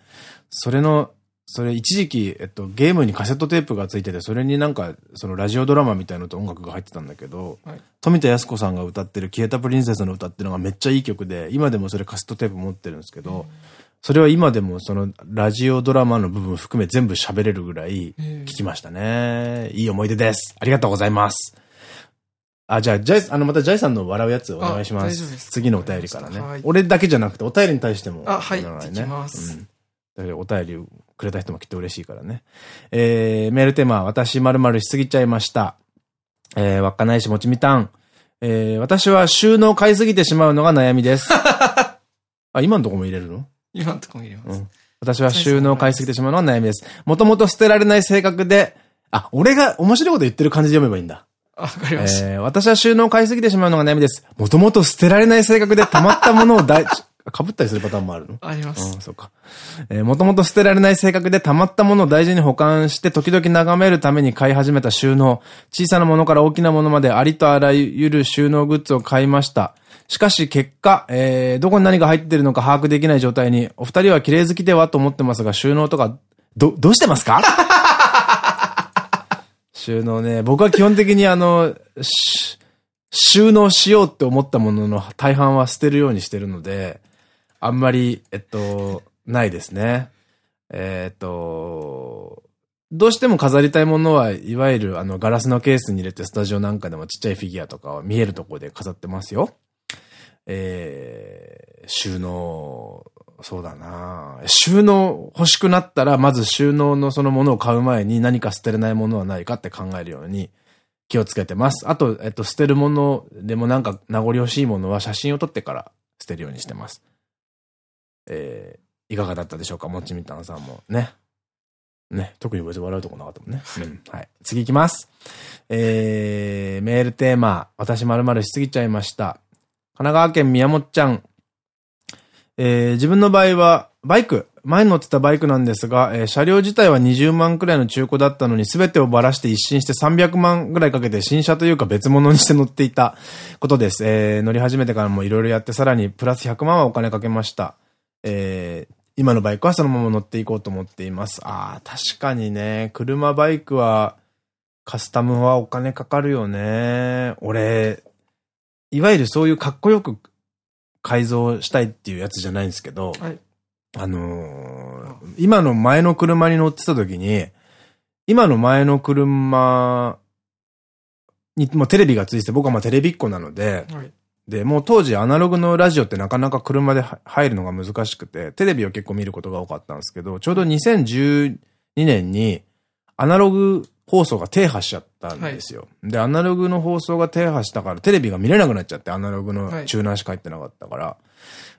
それのそれ一時期、えっと、ゲームにカセットテープがついてて、それになんか、そのラジオドラマみたいのと音楽が入ってたんだけど、はい、富田靖子さんが歌ってる消えたプリンセスの歌っていうのがめっちゃいい曲で、今でもそれカセットテープ持ってるんですけど、うん、それは今でもそのラジオドラマの部分含め全部喋れるぐらい聞きましたね。いい思い出です。ありがとうございます。あ、じゃあ、ジャイ、あの、またジャイさんの笑うやつお願いします。す次のお便りからね。俺だけじゃなくて、お便りに対しても、あ、はい。いきます。うんお便りくれた人もきっと嬉しいからね。えー、メールテーマ、私〇〇しすぎちゃいました。えー、稚内市もちみたん。えー、私は収納買いすぎてしまうのが悩みです。あ、今のとこも入れるの？今のとこも入れます。うん。私は収納買いすぎてしまうのが悩みです。もともと捨てられない性格で、あ、俺が面白いこと言ってる感じで読めばいいんだ。わかりました。えー、私は収納買いすぎてしまうのが悩みです。もともと捨てられない性格で溜まったものを大、被ったりするパターンもあるの？あります。うん、そうか。えー、もともと捨てられない性格で溜まったものを大事に保管して時々眺めるために買い始めた収納。小さなものから大きなものまでありとあらゆる収納グッズを買いました。しかし結果、えー、どこに何が入ってるのか把握できない状態に、お二人は綺麗好きではと思ってますが、収納とか、ど、どうしてますか？収納ね、僕は基本的にあの、収納しようって思ったものの大半は捨てるようにしてるので、あんまり、えっと、ないですね。えっと、どうしても飾りたいものは、いわゆるあのガラスのケースに入れてスタジオなんかでもちっちゃいフィギュアとかは見えるところで飾ってますよ。えー、収納、そうだな収納欲しくなったら、まず収納のそのものを買う前に何か捨てれないものはないかって考えるように気をつけてます。あと、えっと、捨てるものでもなんか名残惜しいものは写真を撮ってから捨てるようにしてます。えー、いかがだったでしょうかもちみたんさんもね。ね。特に別に笑うとこなかったもんね。うん。はい。次行きます。えー、メールテーマ、私まるしすぎちゃいました。神奈川県宮本ちゃん。えー、自分の場合は、バイク、前に乗ってたバイクなんですが、えー、車両自体は20万くらいの中古だったのに全てをばらして一新して300万くらいかけて新車というか別物にして乗っていたことです。えー、乗り始めてからもいろいろやってさらにプラス100万はお金かけました。えー、今のバイクはそのまま乗っていこうと思っています。ああ、確かにね、車バイクは、カスタムはお金かかるよね。俺、いわゆるそういうかっこよく改造したいっていうやつじゃないんですけど、はい、あのー、今の前の車に乗ってた時に、今の前の車にもテレビがついてて、僕はまあテレビっ子なので、はい、で、もう当時アナログのラジオってなかなか車で入るのが難しくて、テレビを結構見ることが多かったんですけど、ちょうど2012年にアナログ放送が停波しちゃったんですよ。はい、で、アナログの放送が停波したからテレビが見れなくなっちゃって、アナログのチューナーしか入ってなかったから。は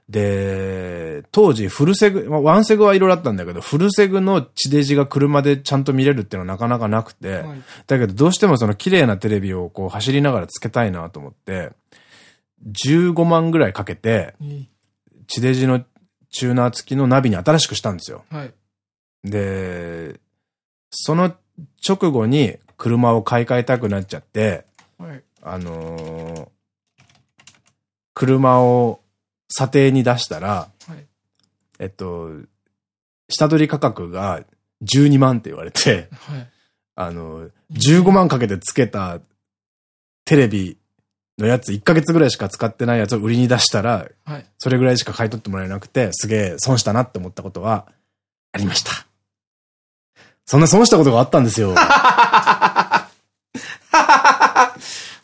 い、で、当時フルセグ、ワンセグはいろいろあったんだけど、フルセグの地デジが車でちゃんと見れるっていうのはなかなかなくて、はい、だけどどうしてもその綺麗なテレビをこう走りながらつけたいなと思って、15万ぐらいかけて、地デジのチューナー付きのナビに新しくしたんですよ。はい、で、その直後に車を買い替えたくなっちゃって、はい、あのー、車を査定に出したら、はい、えっと、下取り価格が12万って言われて、はい、あの、15万かけてつけたテレビのやつ1ヶ月ぐらいしか使ってないやつを売りに出したら、はい、それぐらいしか買い取ってもらえなくて、すげえ損したなって思ったことはありました。そんな損したことがあったんですよ。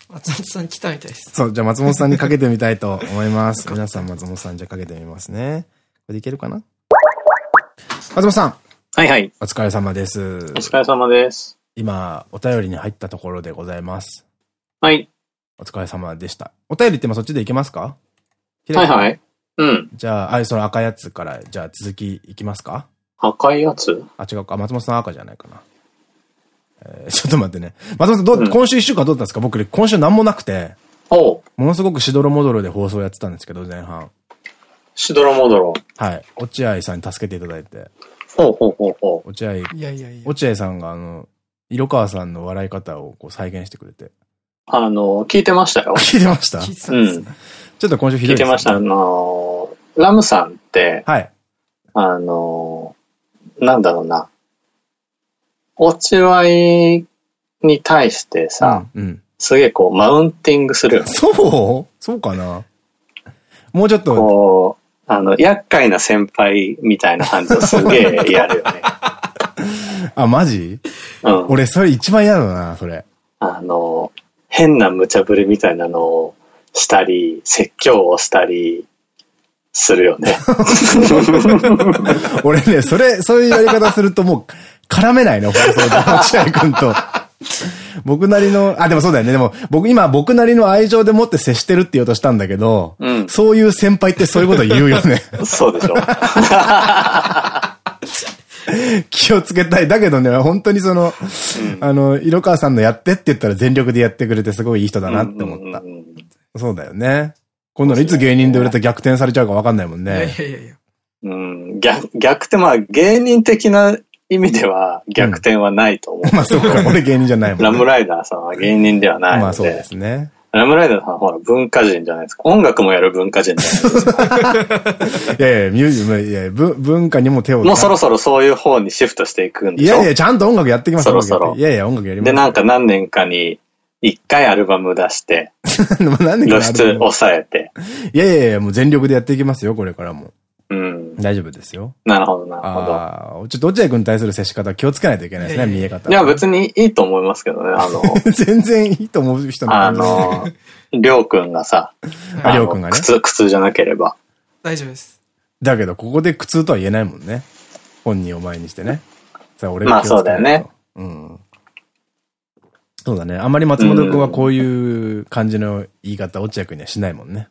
松本さん来たみたいです。そう、じゃあ松本さんにかけてみたいと思います。皆さん松本さんじゃかけてみますね。これでいけるかな？松本さん。はいはい。お疲れ様です。お疲れ様です。今、お便りに入ったところでございます。はい。お疲れ様でした。お便りって今そっちでいけますか？はいはい。うん。じゃあ、あ、その赤いやつから、じゃあ続きいきますか？赤いやつ？あ、違うか。松本さん赤じゃないかな。えー、ちょっと待ってね。松本さん、どう、うん、今週一週間どうだったんですか？僕、今週何もなくて。おものすごくしどろもどろで放送やってたんですけど、前半。しどろもどろはい。落合さんに助けていただいて。ほうほうほうほう。落合、いやいやいや。落合さんが、あの、色川さんの笑い方をこう再現してくれて。あの、聞いてましたよ。聞いてました？うん。ちょっと今週ひどい、ね、聞いてました。あの、ラムさんって、はい。あの、なんだろうな。落ちワイに対してさ、うん、うん、すげえこう、マウンティングするよね。そう？そうかな？もうちょっと。こう、あの、厄介な先輩みたいな感じをすげえやるよね。あ、マジ？うん。俺、それ一番嫌だな、それ。あの、変な無茶ぶりみたいなのをしたり、説教をしたりするよね。俺ね、それ、そういうやり方するともう絡めないの、放送で、落合君と。僕なりの、あ、でもそうだよね。でも、僕、今、僕なりの愛情でもって接してるって言おうとしたんだけど、うん、そういう先輩ってそういうこと言うよね。そうでしょ。気をつけたい。だけどね、本当にその、うん、あの、色川さんのやってって言ったら全力でやってくれてすごいいい人だなって思った。そうだよね。今度のいつ芸人で売れて逆転されちゃうか分かんないもんね。いやいやいや。うん、逆、逆転、まあ芸人的な意味では逆転はないと思う。うん、まあそうか、俺芸人じゃないもん、ね。ラムライダーさんは芸人ではないので。まあそうですね。ラムライダーさんほら文化人じゃないですか。音楽もやる文化人じゃないですか。いやいや、ミュージック、いや文化にも手を。もうそろそろそういう方にシフトしていくんでしょいやいや、ちゃんと音楽やってきますそろそろ。いやいや、音楽やります。で、なんか何年かに一回アルバム出して、露出抑えて。いやいやいや、もう全力でやっていきますよ、これからも。うん。大丈夫ですよ。なるほど、なるほど。ああ、ちょっと落合君に対する接し方気をつけないといけないですね、見え方。いや、別にいいと思いますけどね、あの。全然いいと思う人あの、りょうくんがさ、りょうくんがね？苦痛、苦痛じゃなければ。大丈夫です。だけど、ここで苦痛とは言えないもんね。本人を前にしてね。さあ、俺がまあそうだよね。うん。そうだね。あんまり松本君はこういう感じの言い方、落合君にはしないもんね。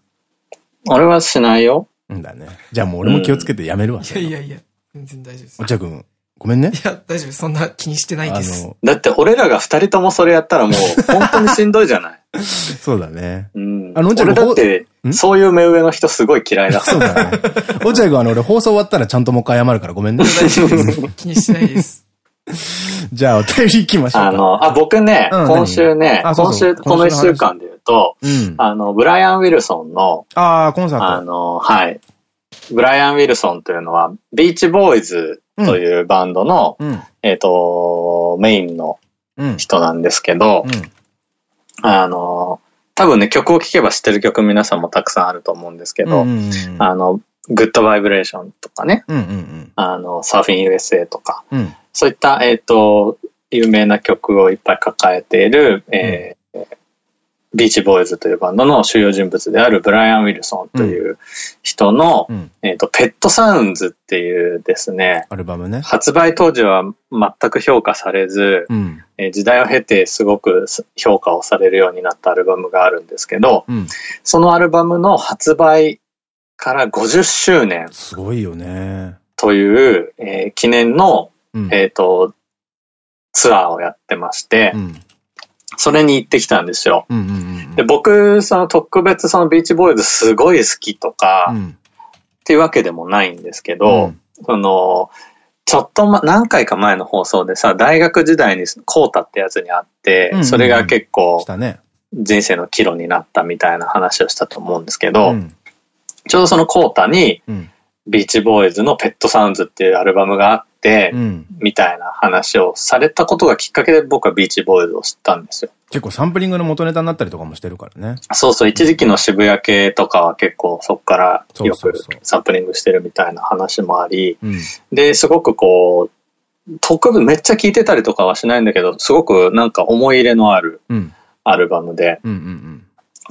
俺はしないよ。んだね。じゃあもう俺も気をつけてやめるわ。いやいやいや、全然大丈夫です。落合君、ごめんね。いや、大丈夫。そんな気にしてないです。だって俺らが二人ともそれやったらもう、本当にしんどいじゃない。そうだね。うん。あの、俺だって、そういう目上の人すごい嫌いだそうだね。落合君あの、俺放送終わったらちゃんともう一回謝るからごめんね。大丈夫です。気にしてないです。じゃあ、お便り行きましょうあの、あ、僕ね、今週ね、今週、この一週間で言うと、あの、ブライアン・ウィルソンの、ああ、コンサート。あの、はい。ブライアン・ウィルソンというのは、ビーチボーイズというバンドの、えっと、メインの人なんですけど、あの、多分ね、曲を聴けば知ってる曲皆さんもたくさんあると思うんですけど、あの、グッドバイブレーションとかね、あの、サーフィン USA とか、そういった、えっ、ー、と、有名な曲をいっぱい抱えている、えー、ビーチボーイズというバンドの主要人物であるブライアン・ウィルソンという人の、うん、えっと、ペットサウンズっていうですね、アルバムね。発売当時は全く評価されず、うん、え時代を経てすごく評価をされるようになったアルバムがあるんですけど、うん、そのアルバムの発売から50周年。すごいよね。という、えー、記念の、えっと、ツアーをやってまして、それに行ってきたんですよ。で、僕、その特別そのビーチボーイズすごい好きとか、うん、っていうわけでもないんですけど、うん、その、ちょっと、ま、何回か前の放送でさ、大学時代にコータってやつにあって、それが結構、人生の岐路になったみたいな話をしたと思うんですけど、うん、ちょうどそのコータに、ビーチボーイズのペットサウンズっていうアルバムがあって、うん、みたいな話をされたことがきっかけで僕はビーチボーイズを知ったんですよ。結構サンプリングの元ネタになったりとかもしてるからね。そうそう、一時期の渋谷系とかは結構そっからよくサンプリングしてるみたいな話もあり、で、すごくこう、特分めっちゃ聴いてたりとかはしないんだけど、すごくなんか思い入れのあるアルバムで、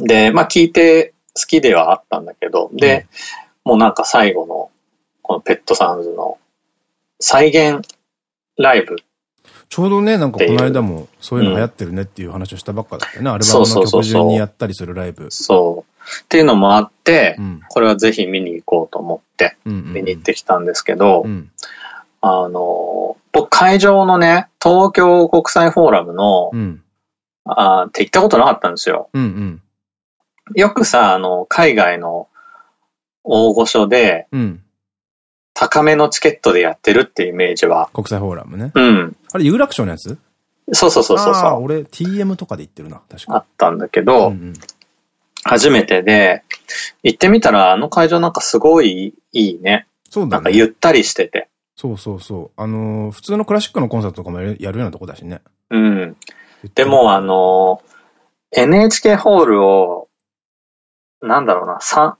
で、まあ聴いて好きではあったんだけど、で、もうなんか最後のこのペットサウンズの再現ライブ。ちょうどね、なんかこの間もそういうの流行ってるねっていう話をしたばっかだったよね。うん、アルバムの曲順にやったりするライブ。そう。っていうのもあって、うん、これはぜひ見に行こうと思って見に行ってきたんですけど、あの、僕会場のね、東京国際フォーラムの、うん、あって行ったことなかったんですよ。うんうん、よくさ、あの、海外の大御所で、うん高めのチケットでやってるっていうイメージは。国際フォーラムね。うん。あれ、有楽町のやつ？そうそうそうそう。あ俺 TM とかで行ってるな、確かあったんだけど、うんうん、初めてで、行ってみたらあの会場なんかすごいいいね。そうだね。なんかゆったりしてて。そうそうそう。あのー、普通のクラシックのコンサートとかもやるようなとこだしね。うん。でもあのー、NHK ホールを、なんだろうな、3、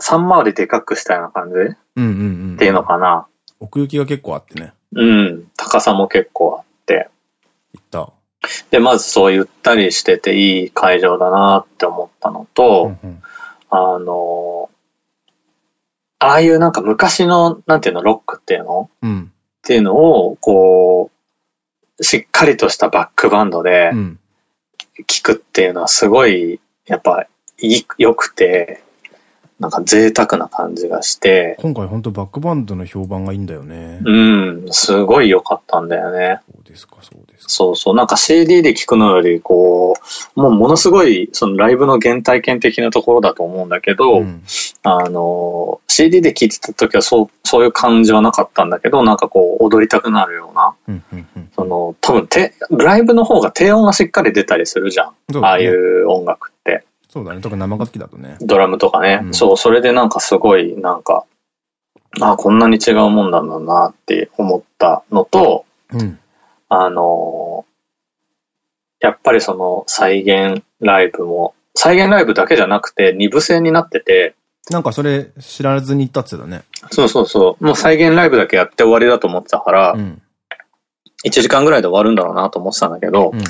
3回りでかくしたような感じ？っていうのかな。奥行きが結構あってね。うん。高さも結構あって。行った。で、まずそうゆったりしてていい会場だなって思ったのと、うんうん、あの、ああいうなんか昔の、なんていうの、ロックっていうの、うん、っていうのを、こう、しっかりとしたバックバンドで、聞くっていうのはすごい、やっぱ、いい、良くて、なんか贅沢な感じがして。今回本当バックバンドの評判がいいんだよね。うん、すごい良かったんだよね。そうですか、そうですか。そうそう、なんか CD で聴くのより、こう、もうものすごい、そのライブの原体験的なところだと思うんだけど、うん、あの、CD で聴いてた時はそう、そういう感じはなかったんだけど、なんかこう、踊りたくなるような、その、多分て、ライブの方が低音がしっかり出たりするじゃん。ね、ああいう音楽って。そうだね。特に生楽器だとね。ドラムとかね。うん、そう、それでなんかすごい、なんか、あこんなに違うもんなんだなって思ったのと、うん、あのやっぱりその再現ライブも、再現ライブだけじゃなくて二部制になってて、なんかそれ知らずに行ったって言ったね。そうそうそう。もう再現ライブだけやって終わりだと思ってたから、うん、1時間ぐらいで終わるんだろうなと思ってたんだけど、うん、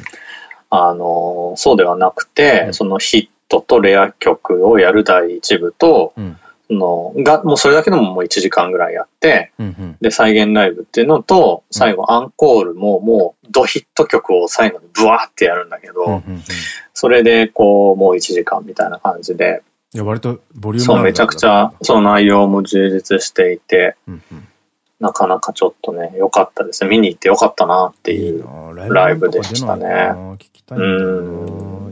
あのそうではなくて、うん、そのヒットとレア曲をやる第一部と、うん、のが、もうそれだけでももう1時間ぐらいやって、うんうん、で、再現ライブっていうのと、最後アンコールももうドヒット曲を最後にブワーってやるんだけど、それでこう、もう1時間みたいな感じで、いや、割とボリュームそう、めちゃくちゃ、その内容も充実していて、うんうんなかなかちょっとね、良かったですね。見に行って良かったなっていうライブでしたね。聞きたい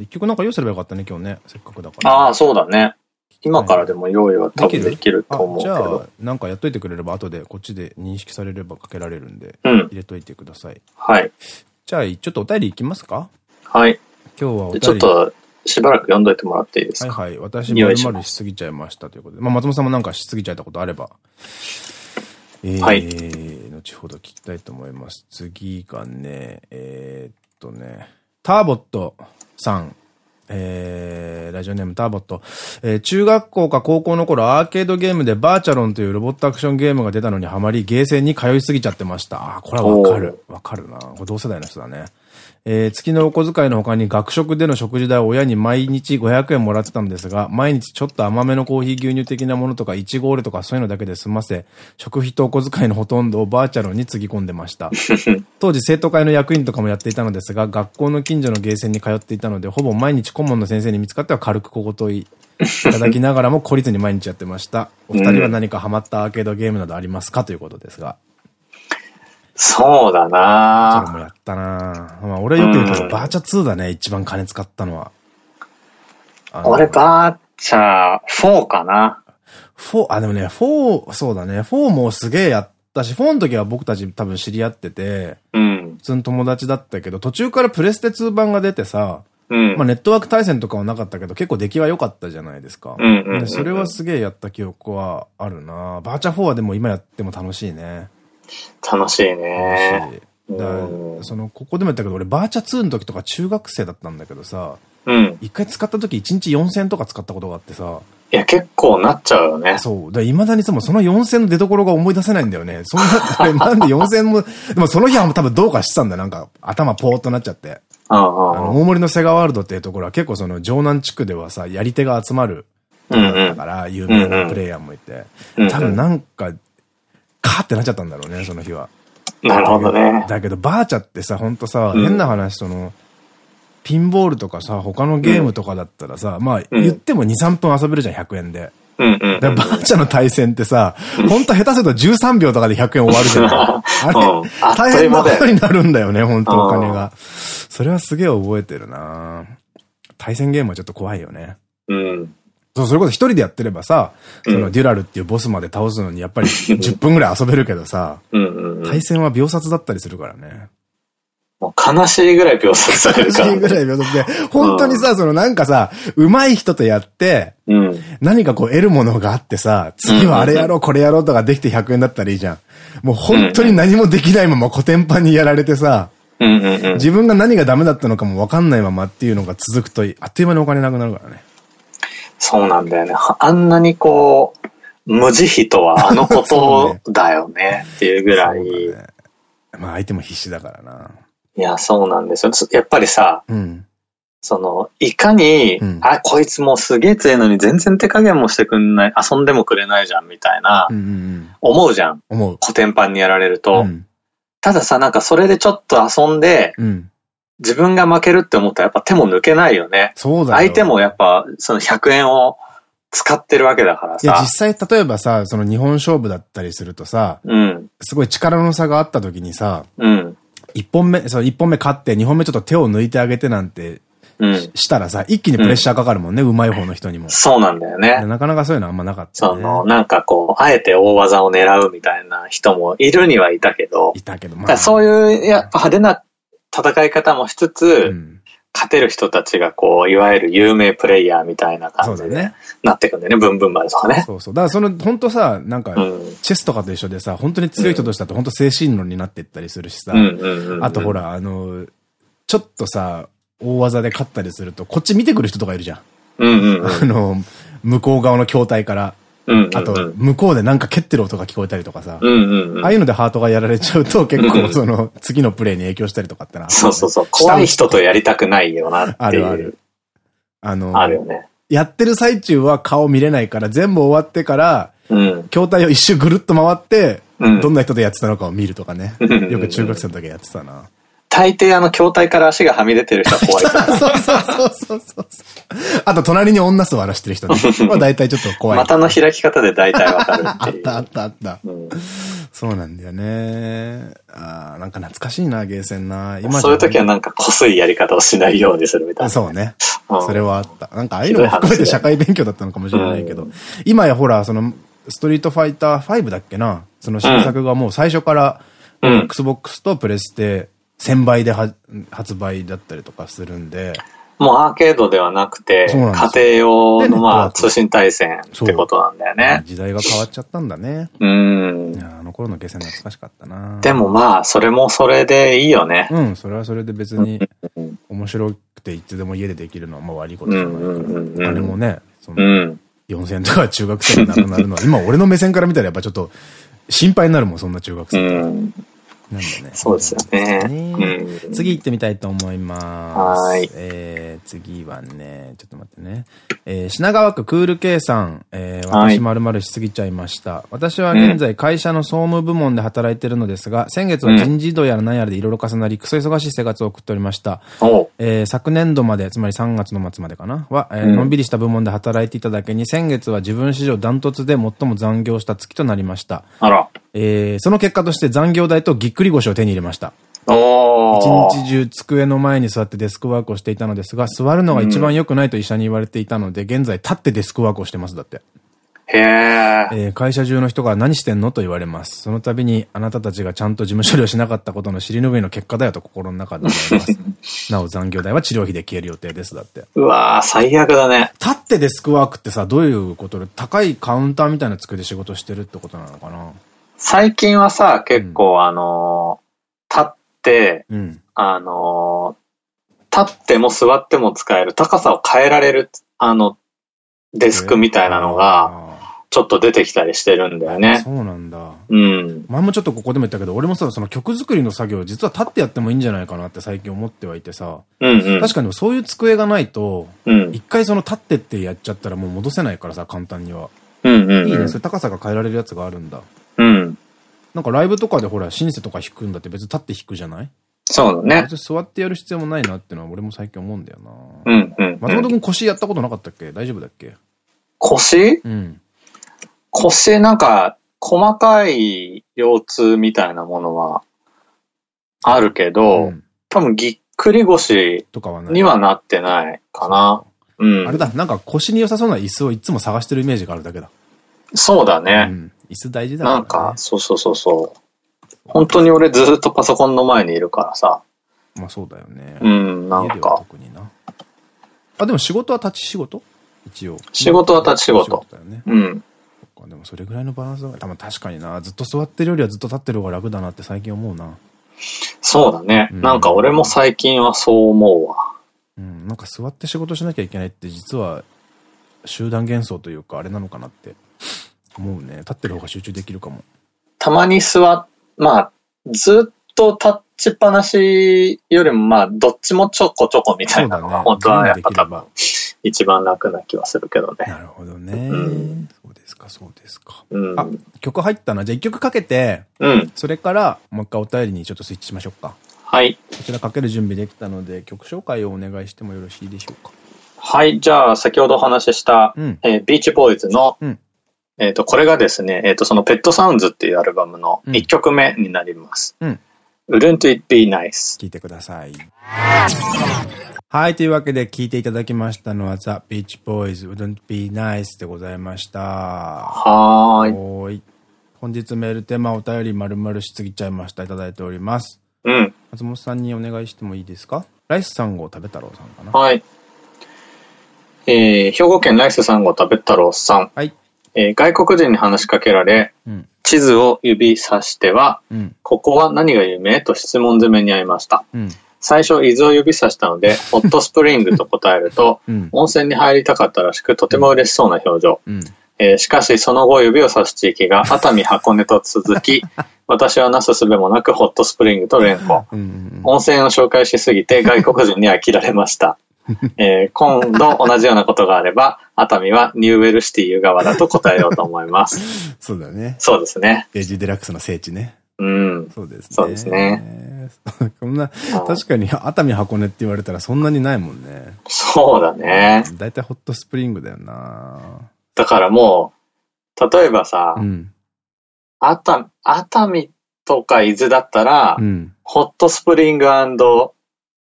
一曲なんか用意すればよかったね、今日ね。せっかくだから。ああ、そうだね。今からでも用意は多分できると思うけど。じゃあ、なんかやっといてくれれば、後でこっちで認識されればかけられるんで、うん、入れといてください。はい。じゃあ、ちょっとお便りいきますか？はい。今日はお便り。ちょっと、しばらく読んどいてもらっていいですか？はいはい。私、まるまるしすぎちゃいましたということで。まあ、松本さんもなんかしすぎちゃったことあれば、えー、はい。後ほど聞きたいと思います。次がね、えー、っとね、ターボットさん。えー、ラジオネームターボット。えー、中学校か高校の頃アーケードゲームでバーチャロンというロボットアクションゲームが出たのにハマり、ゲーセンに通いすぎちゃってました。あ、これはわかる。わかるな。これ同世代の人だね。えー、月のお小遣いの他に学食での食事代を親に毎日500円もらってたのですが、毎日ちょっと甘めのコーヒー牛乳的なものとか、いちごオレとかそういうのだけで済ませ、食費とお小遣いのほとんどをバーチャルにつぎ込んでました。当時生徒会の役員とかもやっていたのですが、学校の近所のゲーセンに通っていたので、ほぼ毎日顧問の先生に見つかっては軽く小言いいただきながらも孤立に毎日やってました。お二人は何かハマったアーケードゲームなどありますか？ということですが。そうだなそれもやったなまあ俺よく言うけど、バーチャ2だね、一番金使ったのは。俺バーチャ4かな。4、あ、でもね、4、そうだね、4もすげえやったし、4の時は僕たち多分知り合ってて、うん。普通の友達だったけど、途中からプレステ2版が出てさ、うん、まあネットワーク対戦とかはなかったけど、結構出来は良かったじゃないですか。それはすげえやった記憶はあるなバーチャ4はでも今やっても楽しいね。楽しいね。だその、ここでも言ったけど、俺バーチャ2の時とか中学生だったんだけどさ、うん。一回使った時1日4000とか使ったことがあってさ、いや、結構なっちゃうよね。そう。だ未だにその4000の出所が思い出せないんだよね。そんな、なんで4000も、でもその日は多分どうかしてたんだなんか、頭ポーっとなっちゃって。あの、大森のセガワールドっていうところは結構その、城南地区ではさ、やり手が集まる。だから、有名なプレイヤーもいて。多分なんか、カーってなっちゃったんだろうね、その日は。なるほどね。だけど、バーチャってさ、ほんとさ、変な話、その、ピンボールとかさ、他のゲームとかだったらさ、まあ、言っても2、3分遊べるじゃん、100円で。バーチャの対戦ってさ、ほんと下手すると13秒とかで100円終わるじゃん。あれ、大変なことになるんだよね、ほんとお金が。それはすげえ覚えてるな対戦ゲームはちょっと怖いよね。うん。そう、それこそ一人でやってればさ、そのデュラルっていうボスまで倒すのにやっぱり 10分ぐらい遊べるけどさ、対戦は秒殺だったりするからね。もう悲しいぐらい秒殺されるから、悲しいぐらい秒殺で、本当にさ、そのなんかさ、上手い人とやって、うん、何かこう得るものがあってさ、次はあれやろう、これやろうとかできて100円だったらいいじゃん。もう本当に何もできないままコテンパンにやられてさ、自分が何がダメだったのかもわかんないままっていうのが続くと、あっという間にお金なくなるからね。そうなんだよね。あんなにこう、無慈悲とは あのことだよねっていうぐらい。ね、まあ相手も必死だからな。いや、そうなんですよ。やっぱりさ、うん、その、いかに、うん、あ、こいつもうすげえ強いのに全然手加減もしてくんない、遊んでもくれないじゃんみたいな、思うじゃん。思う。コテンパンにやられると。うん、たださ、なんかそれでちょっと遊んで、うん自分が負けるって思ったらやっぱ手も抜けないよね。そうだ相手もやっぱその100円を使ってるわけだからさ。いや、実際例えばさ、その日本勝負だったりするとさ、うん、すごい力の差があった時にさ、うん、1本目、その1本目勝って2本目ちょっと手を抜いてあげてなんて、うん、したらさ、一気にプレッシャーかかるもんね、うまい方の人にも。そうなんだよね。なかなかそういうのあんまなかった、ね。その、なんかこう、あえて大技を狙うみたいな人もいるにはいたけど。いたけど、まあ。そういう、やっぱ派手な戦い方もしつつ、うん、勝てる人たちがこう、いわゆる有名プレイヤーみたいな感じでなっていくんだよね、ブンブン丸とかね。そうそう。だからその、本当さ、なんか、チェスとかと一緒でさ、本当に強い人としたと本当精神論になっていったりするしさ、あとほら、あの、ちょっとさ、大技で勝ったりすると、こっち見てくる人とかいるじゃん。あの、向こう側の筐体から。あと、向こうでなんか蹴ってる音が聞こえたりとかさ。ああいうのでハートがやられちゃうと結構その次のプレイに影響したりとかってな。そうそうそう。怖い人とやりたくないよなっていう。あるある。あの、あるよね。やってる最中は顔見れないから全部終わってから、筐体を一周ぐるっと回って、どんな人でやってたのかを見るとかね。よく中学生の時やってたな。大抵あの、筐体から足がはみ出てる人は 怖いそうそうそうそうあと、隣に女座らしてる人ね。まあ大体ちょっと怖い。股の開き方で大体わかるあったあったあった。うん、そうなんだよね。ああ、なんか懐かしいな、ゲーセンな。今そういう時はなんかこすいやり方をしないようにするみたいな。そうね。それはあった。なんかああいうのも含めて社会勉強だったのかもしれないけど。今やほら、その、ストリートファイター5だっけな。その新作がもう最初から、うん、Xbox とプレステ1000倍で発売だったりとかするんで。もうアーケードではなくて、家庭用のまあ通信対戦ってことなんだよね。時代が変わっちゃったんだね。うん。あの頃のゲーセン懐かしかったな。でもまあ、それもそれでいいよね。うん、それはそれで別に面白くていつでも家でできるのはまあ悪いことじゃないから。あれもね、その、4000とか中学生になくなるのは、今俺の目線から見たらやっぱちょっと心配になるもん、そんな中学生。なんだね。そうですよね。次行ってみたいと思います。はい。えー、次はね、ちょっと待ってね。えー、品川区クール K さん、えー、私まるまるしすぎちゃいました。私は現在会社の総務部門で働いてるのですが、先月は人事異動やら何やらでいろいろ重なり、クソ忙しい生活を送っておりました。えー、昨年度まで、つまり3月の末までかなは、えー、のんびりした部門で働いていただけに、先月は自分史上ダントツで最も残業した月となりました。あら。えー、その結果として残業代とぎっくり腰を手に入れました。一日中机の前に座ってデスクワークをしていたのですが、座るのが一番良くないと医者に言われていたので、現在立ってデスクワークをしてます、だって。へえー、会社中の人が何してんのと言われます。その度にあなたたちがちゃんと事務処理をしなかったことの尻拭いの結果だよと心の中で思います。なお残業代は治療費で消える予定です。だって。うわー、最悪だね。立ってデスクワークってさ、どういうことで高いカウンターみたいな机で仕事してるってことなのかな最近はさ、結構、うん、あのー、立って、うん、あのー、立っても座っても使える、高さを変えられる、あの、デスクみたいなのが、ちょっと出てきたりしてるんだよね。そうなんだ。うん。前もちょっとここでも言ったけど、俺もさ、その曲作りの作業、実は立ってやってもいいんじゃないかなって最近思ってはいてさ。うんうん、確かにそういう机がないと、うん、一回その立ってってやっちゃったらもう戻せないからさ、簡単には。うんうん、うん、いいね。それ高さが変えられるやつがあるんだ。うん。なんかライブとかでほら、シンセとか弾くんだって別に立って弾くじゃない？そうだね。別に座ってやる必要もないなってのは俺も最近思うんだよな。うんうん、松本くん腰やったことなかったっけ？大丈夫だっけ？腰？うん。腰なんか、細かい腰痛みたいなものはあるけど、うん、多分ぎっくり腰にはなってないかな。うん。あれだ、なんか腰に良さそうな椅子をいつも探してるイメージがあるだけだ。そうだね。うん、椅子大事だね。なんか、そうそうそうそう。本当に俺ずっとパソコンの前にいるからさ。まあそうだよね。うん、なんか。特にな。あ、でも仕事は立ち仕事？一応。仕事は立ち仕事。だよね。うん。でもそれぐらいのバランスが、多分確かにな、ずっと座ってるよりはずっと立ってる方が楽だなって最近思うな。そうだね。うん、なんか俺も最近はそう思うわ。うん、なんか座って仕事しなきゃいけないって実は集団幻想というかあれなのかなって思うね。立ってる方が集中できるかも。たまに座っ、まあ、ずっと立ちっぱなしよりもまあ、どっちもちょこちょこみたいなのが、本当はやっぱ多分、一番楽な気はするけどね。なるほどね。うんですか、そうですか。うん、あ、曲入ったな。じゃあ一曲かけて、うん、それからもう一回お便りにちょっとスイッチしましょうか。はい。こちらかける準備できたので、曲紹介をお願いしてもよろしいでしょうか？はい。じゃあ、先ほどお話しした、うん、えー、ビーチボーイズの、うん、えっと、これがですね、えっ、ー、と、そのペットサウンズっていうアルバムの1曲目になります。うん。Wouldn't it be nice? 聞いてください。はい。というわけで聞いていただきましたのは The Beach Boys Wouldn't Be Nice でございました。はーい。本日メールテーマお便り丸々しすぎちゃいました。いただいております。うん。松本さんにお願いしてもいいですか？ライス3号食べ太郎さんかな？はい。えー、兵庫県ライス3号食べ太郎さん。はい。えー、外国人に話しかけられ、うん、地図を指さしては、うん、ここは何が有名と質問攻めに遭いました。うん最初、伊豆を指さしたので、ホットスプリングと答えると、うん、温泉に入りたかったらしく、とても嬉しそうな表情。うんえー、しかし、その後指を指す地域が熱海、箱根と続き、私はなすすべもなく hot spring と連呼。温泉を紹介しすぎて外国人に飽きられました。えー、今度同じようなことがあれば、熱海はニューウェルシティ湯川だと答えようと思います。そうだね。そうですね。エイジデラックスの聖地ね。うん。そうですね。そうですね。こんな、確かに熱海箱根って言われたらそんなにないもんね。そうだね。だいたい hot spring だよなだからもう、例えばさ、うん、熱熱海とか伊豆だったら、うん、ホットスプリング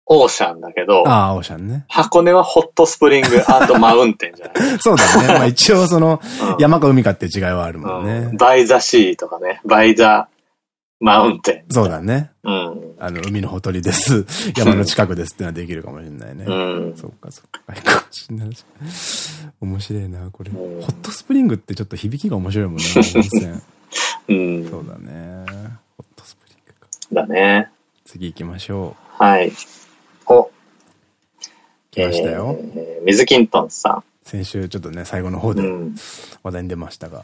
オーシャンだけど、ああ、オーシャンね。箱根はホットスプリング マウンテンじゃない？そうだね。まあ一応その、山か海かって違いはあるもんね。バイザシーとかね。バイザマウンテン。そうだね。うん。あの、海のほとりです。山の近くですってのはできるかもしれないね。うん。そっかそっか。かもしれない。面白いな、これ。ホットスプリングってちょっと響きが面白いもんね、温泉。うん。そうだね。ホットスプリングか。だね。次行きましょう。はい。お。来ましたよ。えー、水キントンさん。先週ちょっとね、最後の方で話題に出ましたが。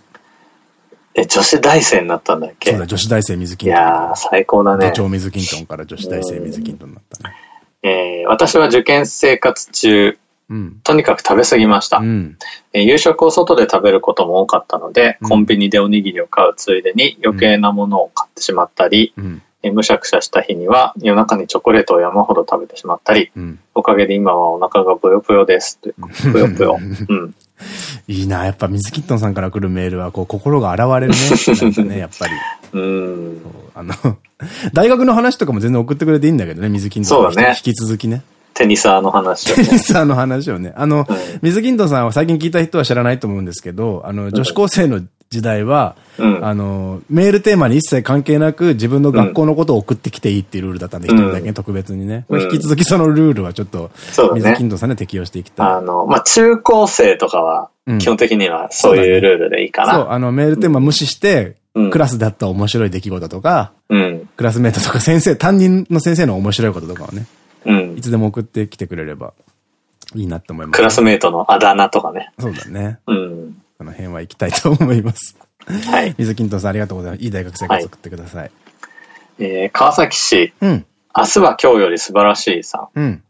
え、女子大生になったんだっけ？そうだ、女子大生水キントン。いやー、最高だね。部長水キントンから女子大生水キントンになったね。えー、私は受験生活中、うん、とにかく食べ過ぎました、うん、えー、夕食を外で食べることも多かったので、うん、コンビニでおにぎりを買うついでに余計なものを買ってしまったり、えー、むしゃくしゃした日には夜中にチョコレートを山ほど食べてしまったり、おかげで今はお腹がぷよぷよです。ぷよぷよ。うん。いいな、やっぱ水キットンさんから来るメールは、こう、心が洗われるね。なんかね、やっぱり。うん。あの、大学の話とかも全然送ってくれていいんだけどね、水キットンさん。そうだね。引き続きね。テニサーの話を、ね。テニサーの話をね。あの、水キントンさんは最近聞いた人は知らないと思うんですけど、あの、女子高生の時代は、うん、あの、メールテーマに一切関係なく自分の学校のことを送ってきていいっていうルールだったんで、一、うん、人だけ特別にね。引き続きそのルールはちょっと、水金堂さんで適用していきたい。あの、まあ、中高生とかは、基本的にはそういうルールでいいかな。そう、あの、メールテーマ無視して、クラスだった面白い出来事とか、うん、クラスメートとか先生、担任の先生の面白いこととかをね、うん、いつでも送ってきてくれればいいなって思います、クラスメートのあだ名とかね。そうだね。うん。この辺は行きたいと思います。はい。水金藤さんありがとうございます。いい大学生活送ってください。はい、えー、川崎市。うん。明日は今日より素晴らしいさん。うん。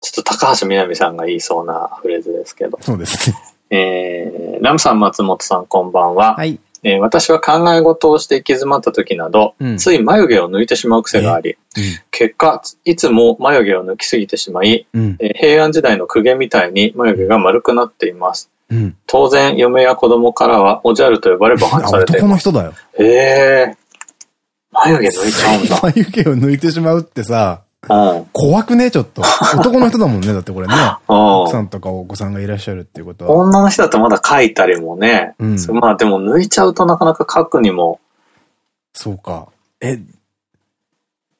ちょっと高橋みなみさんが言いそうなフレーズですけど。そうですね。えー、ラムさん、松本さん、こんばんは。はい。えー、私は考え事をして行き詰まった時など、うん、つい眉毛を抜いてしまう癖があり、うん、結果、いつも眉毛を抜きすぎてしまい、うん、えー、平安時代の公家みたいに眉毛が丸くなっています。うん、当然、嫁や子供からは、おじゃると呼ばれ馬鹿にされてい男の人だよ。へえ。眉毛抜いちゃうんだ。眉毛を抜いてしまうってさ、うん、怖くねちょっと。男の人だもんね、だってこれね。奥さんとかお子さんがいらっしゃるっていうことは。女の人だとまだ描いたりもね。うん、まあでも抜いちゃうとなかなか描くにも。そうか。え、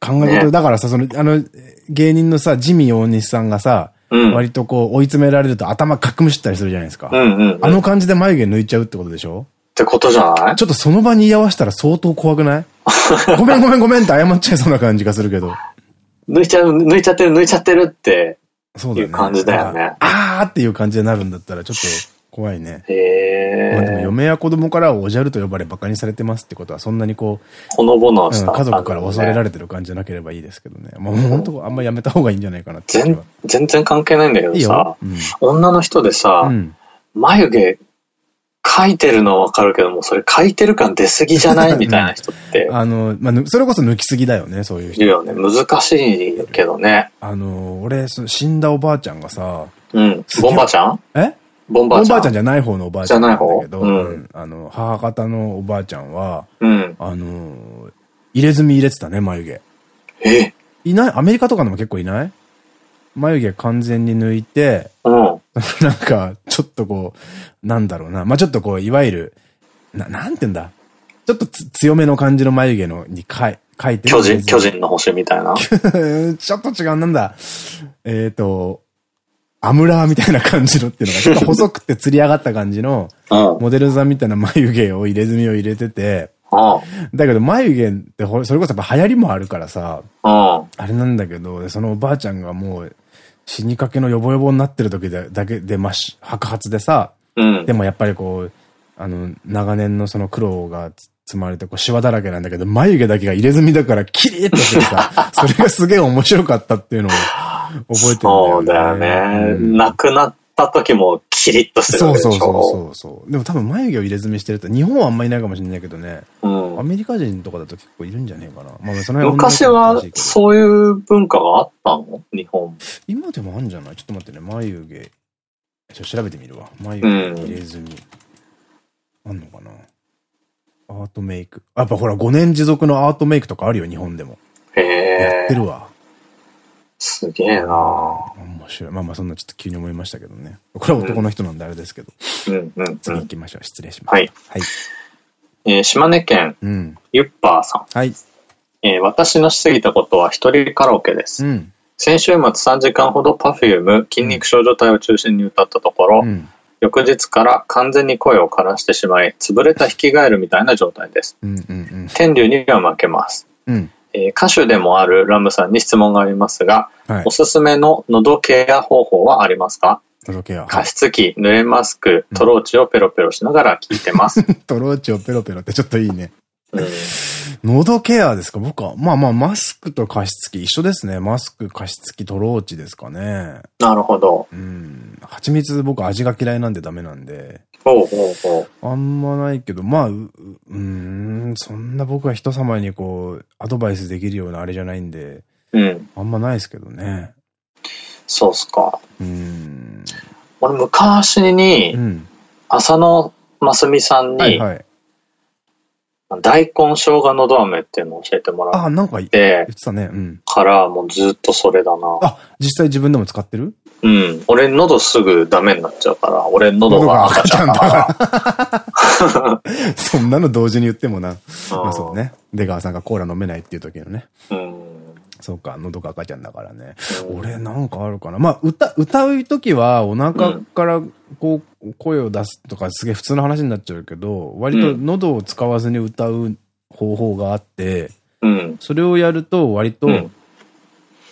考え事、ね、だからさ、その、あの、芸人のさ、ジミー大西さんがさ、割とこう追い詰められると頭かくむしったりするじゃないですか。あの感じで眉毛抜いちゃうってことでしょ？ってことじゃない？ちょっとその場に居合わせたら相当怖くない？ごめんごめんごめんって謝っちゃいそうな感じがするけど。抜いちゃう、抜いちゃってる、抜いちゃってるって、そういう感じだよね。あーっていう感じになるんだったらちょっと怖いね。へえ。まあでも嫁や子供からはおじゃると呼ばれ馬鹿にされてますってことはそんなにこう、ほのぼのした、家族から恐れられてる感じじゃなければいいですけどね。まあ本当あんまやめた方がいいんじゃないかなって全。全然関係ないんだけどさ、いいうん、女の人でさ、うん、眉毛書いてるのはわかるけども、それ書いてる感出すぎじゃないみたいな人って。あの、まあ、それこそ抜きすぎだよね、そういう人。いるよね。難しいけどね。あの、俺、死んだおばあちゃんがさ、うん。ボンバーちゃん？え？ボンバーちゃん。ボンバーちゃんじゃない方のおばあちゃんなんだけど、うん、あの、母方のおばあちゃんは、うん、あの、入れ墨入れてたね、眉毛。え？いない？アメリカとかでも結構いない？眉毛完全に抜いて、うん、なんか、ちょっとこう、なんだろうな。まあ、ちょっとこう、いわゆる、な、なんて言うんだ？ちょっと強めの感じの眉毛のに書い書いてる。巨人、巨人の星みたいな。ちょっと違う、なんだ。えっ、ー、と、アムラーみたいな感じのっていうのが、ちょっと細くて釣り上がった感じの、モデルさんみたいな眉毛を入れ墨を入れてて、だけど眉毛ってそれこそやっぱ流行りもあるからさ、あれなんだけど、そのおばあちゃんがもう死にかけのヨボヨボになってる時でだけで、まし、白髪でさ、うん、でもやっぱりこう、あの、長年のその苦労が積まれて、こう、シワだらけなんだけど、眉毛だけが入れ墨だから、キリッとしてさ、それがすげえ面白かったっていうのを覚えてるんだよね。そうだよね。うん、亡くなった時もキリッとしてるわけでしょそうそうそうそう。でも多分眉毛を入れ墨してると、日本はあんまりいないかもしれないけどね。うん、アメリカ人とかだと結構いるんじゃねえかな。まあ、その昔はそういう文化があったの？日本。今でもあるんじゃない？ちょっと待ってね。眉毛。ちょっと調べてみるわ。眉毛入れ墨。うん、あんのかな？アートメイク。やっぱほら5年持続のアートメイクとかあるよ、日本でも。へえ。やってるわ。すげえな面白い。まあまあそんなちょっと急に思いましたけどね。これは男の人なんであれですけど。うんうん、次行きましょう。失礼します。はい。はい。えー、島根県、うん、ゆっぱーさん。はい。えー、私のしすぎたことは一人カラオケです。うん、先週末3時間ほど Perfume 筋肉少女隊を中心に歌ったところ、うん、翌日から完全に声を枯らしてしまい、潰れたヒキガエルみたいな状態です。天竜には負けます。うんえー、歌手でもあるラムさんに質問がありますが、はい、おすすめの喉ケア方法はありますか？喉ケア。加湿器、濡れマスク、トローチをペロペロしながら聞いてます。トローチをペロペロってちょっといいね。うん、喉ケアですか？僕は。まあまあ、マスクと加湿器一緒ですね。マスク、加湿器、トローチですかね。なるほど。うん。蜂蜜僕味が嫌いなんでダメなんで。ほうほうほう。あんまないけど、まあ、う、うん、そんな僕は人様にこう、アドバイスできるようなあれじゃないんで。うん。あんまないですけどね。そうっすか。うん。俺昔に、うん、浅野真澄さんに、はいはい大根生姜のど飴っていうのを教えてもらって。あ、なんか言ってたね。うん。からもうずっとそれだな。あ、実際自分でも使ってる？うん。俺喉すぐダメになっちゃうから、俺喉が赤ちゃんだから。そんなの同時に言ってもな。まあそうね。出川さんがコーラ飲めないっていう時のね。うん。そうか、喉が赤ちゃんだからね。俺なんかあるかな。まあ、歌、歌う時はお腹からこう、声を出すとかすげえ普通の話になっちゃうけど、割と喉を使わずに歌う方法があって、うん、それをやると割と、うん、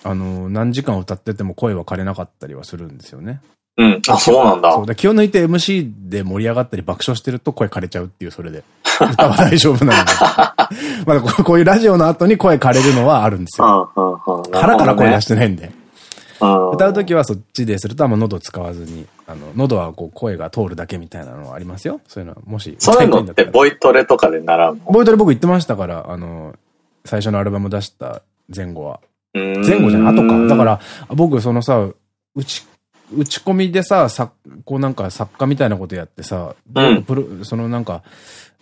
あの、何時間歌ってても声は枯れなかったりはするんですよね。うん。あ、そうなんだ。そうだ。気を抜いて MC で盛り上がったり爆笑してると声枯れちゃうっていう、それで。歌は大丈夫なので。まだこういうラジオの後に声枯れるのはあるんですよ。腹から声出してないんで。歌うときはそっちでするとあんま喉使わずに、あの、喉はこう声が通るだけみたいなのはありますよ。そういうのは、もし。そういうのってボイトレとかで習うボイトレ僕言ってましたから、あの、最初のアルバム出した前後は。前後じゃない後か。だから、僕そのさ、打ち打ち込みでさ、さ、こうなんか作家みたいなことやってさ、うん、プロそのなんか、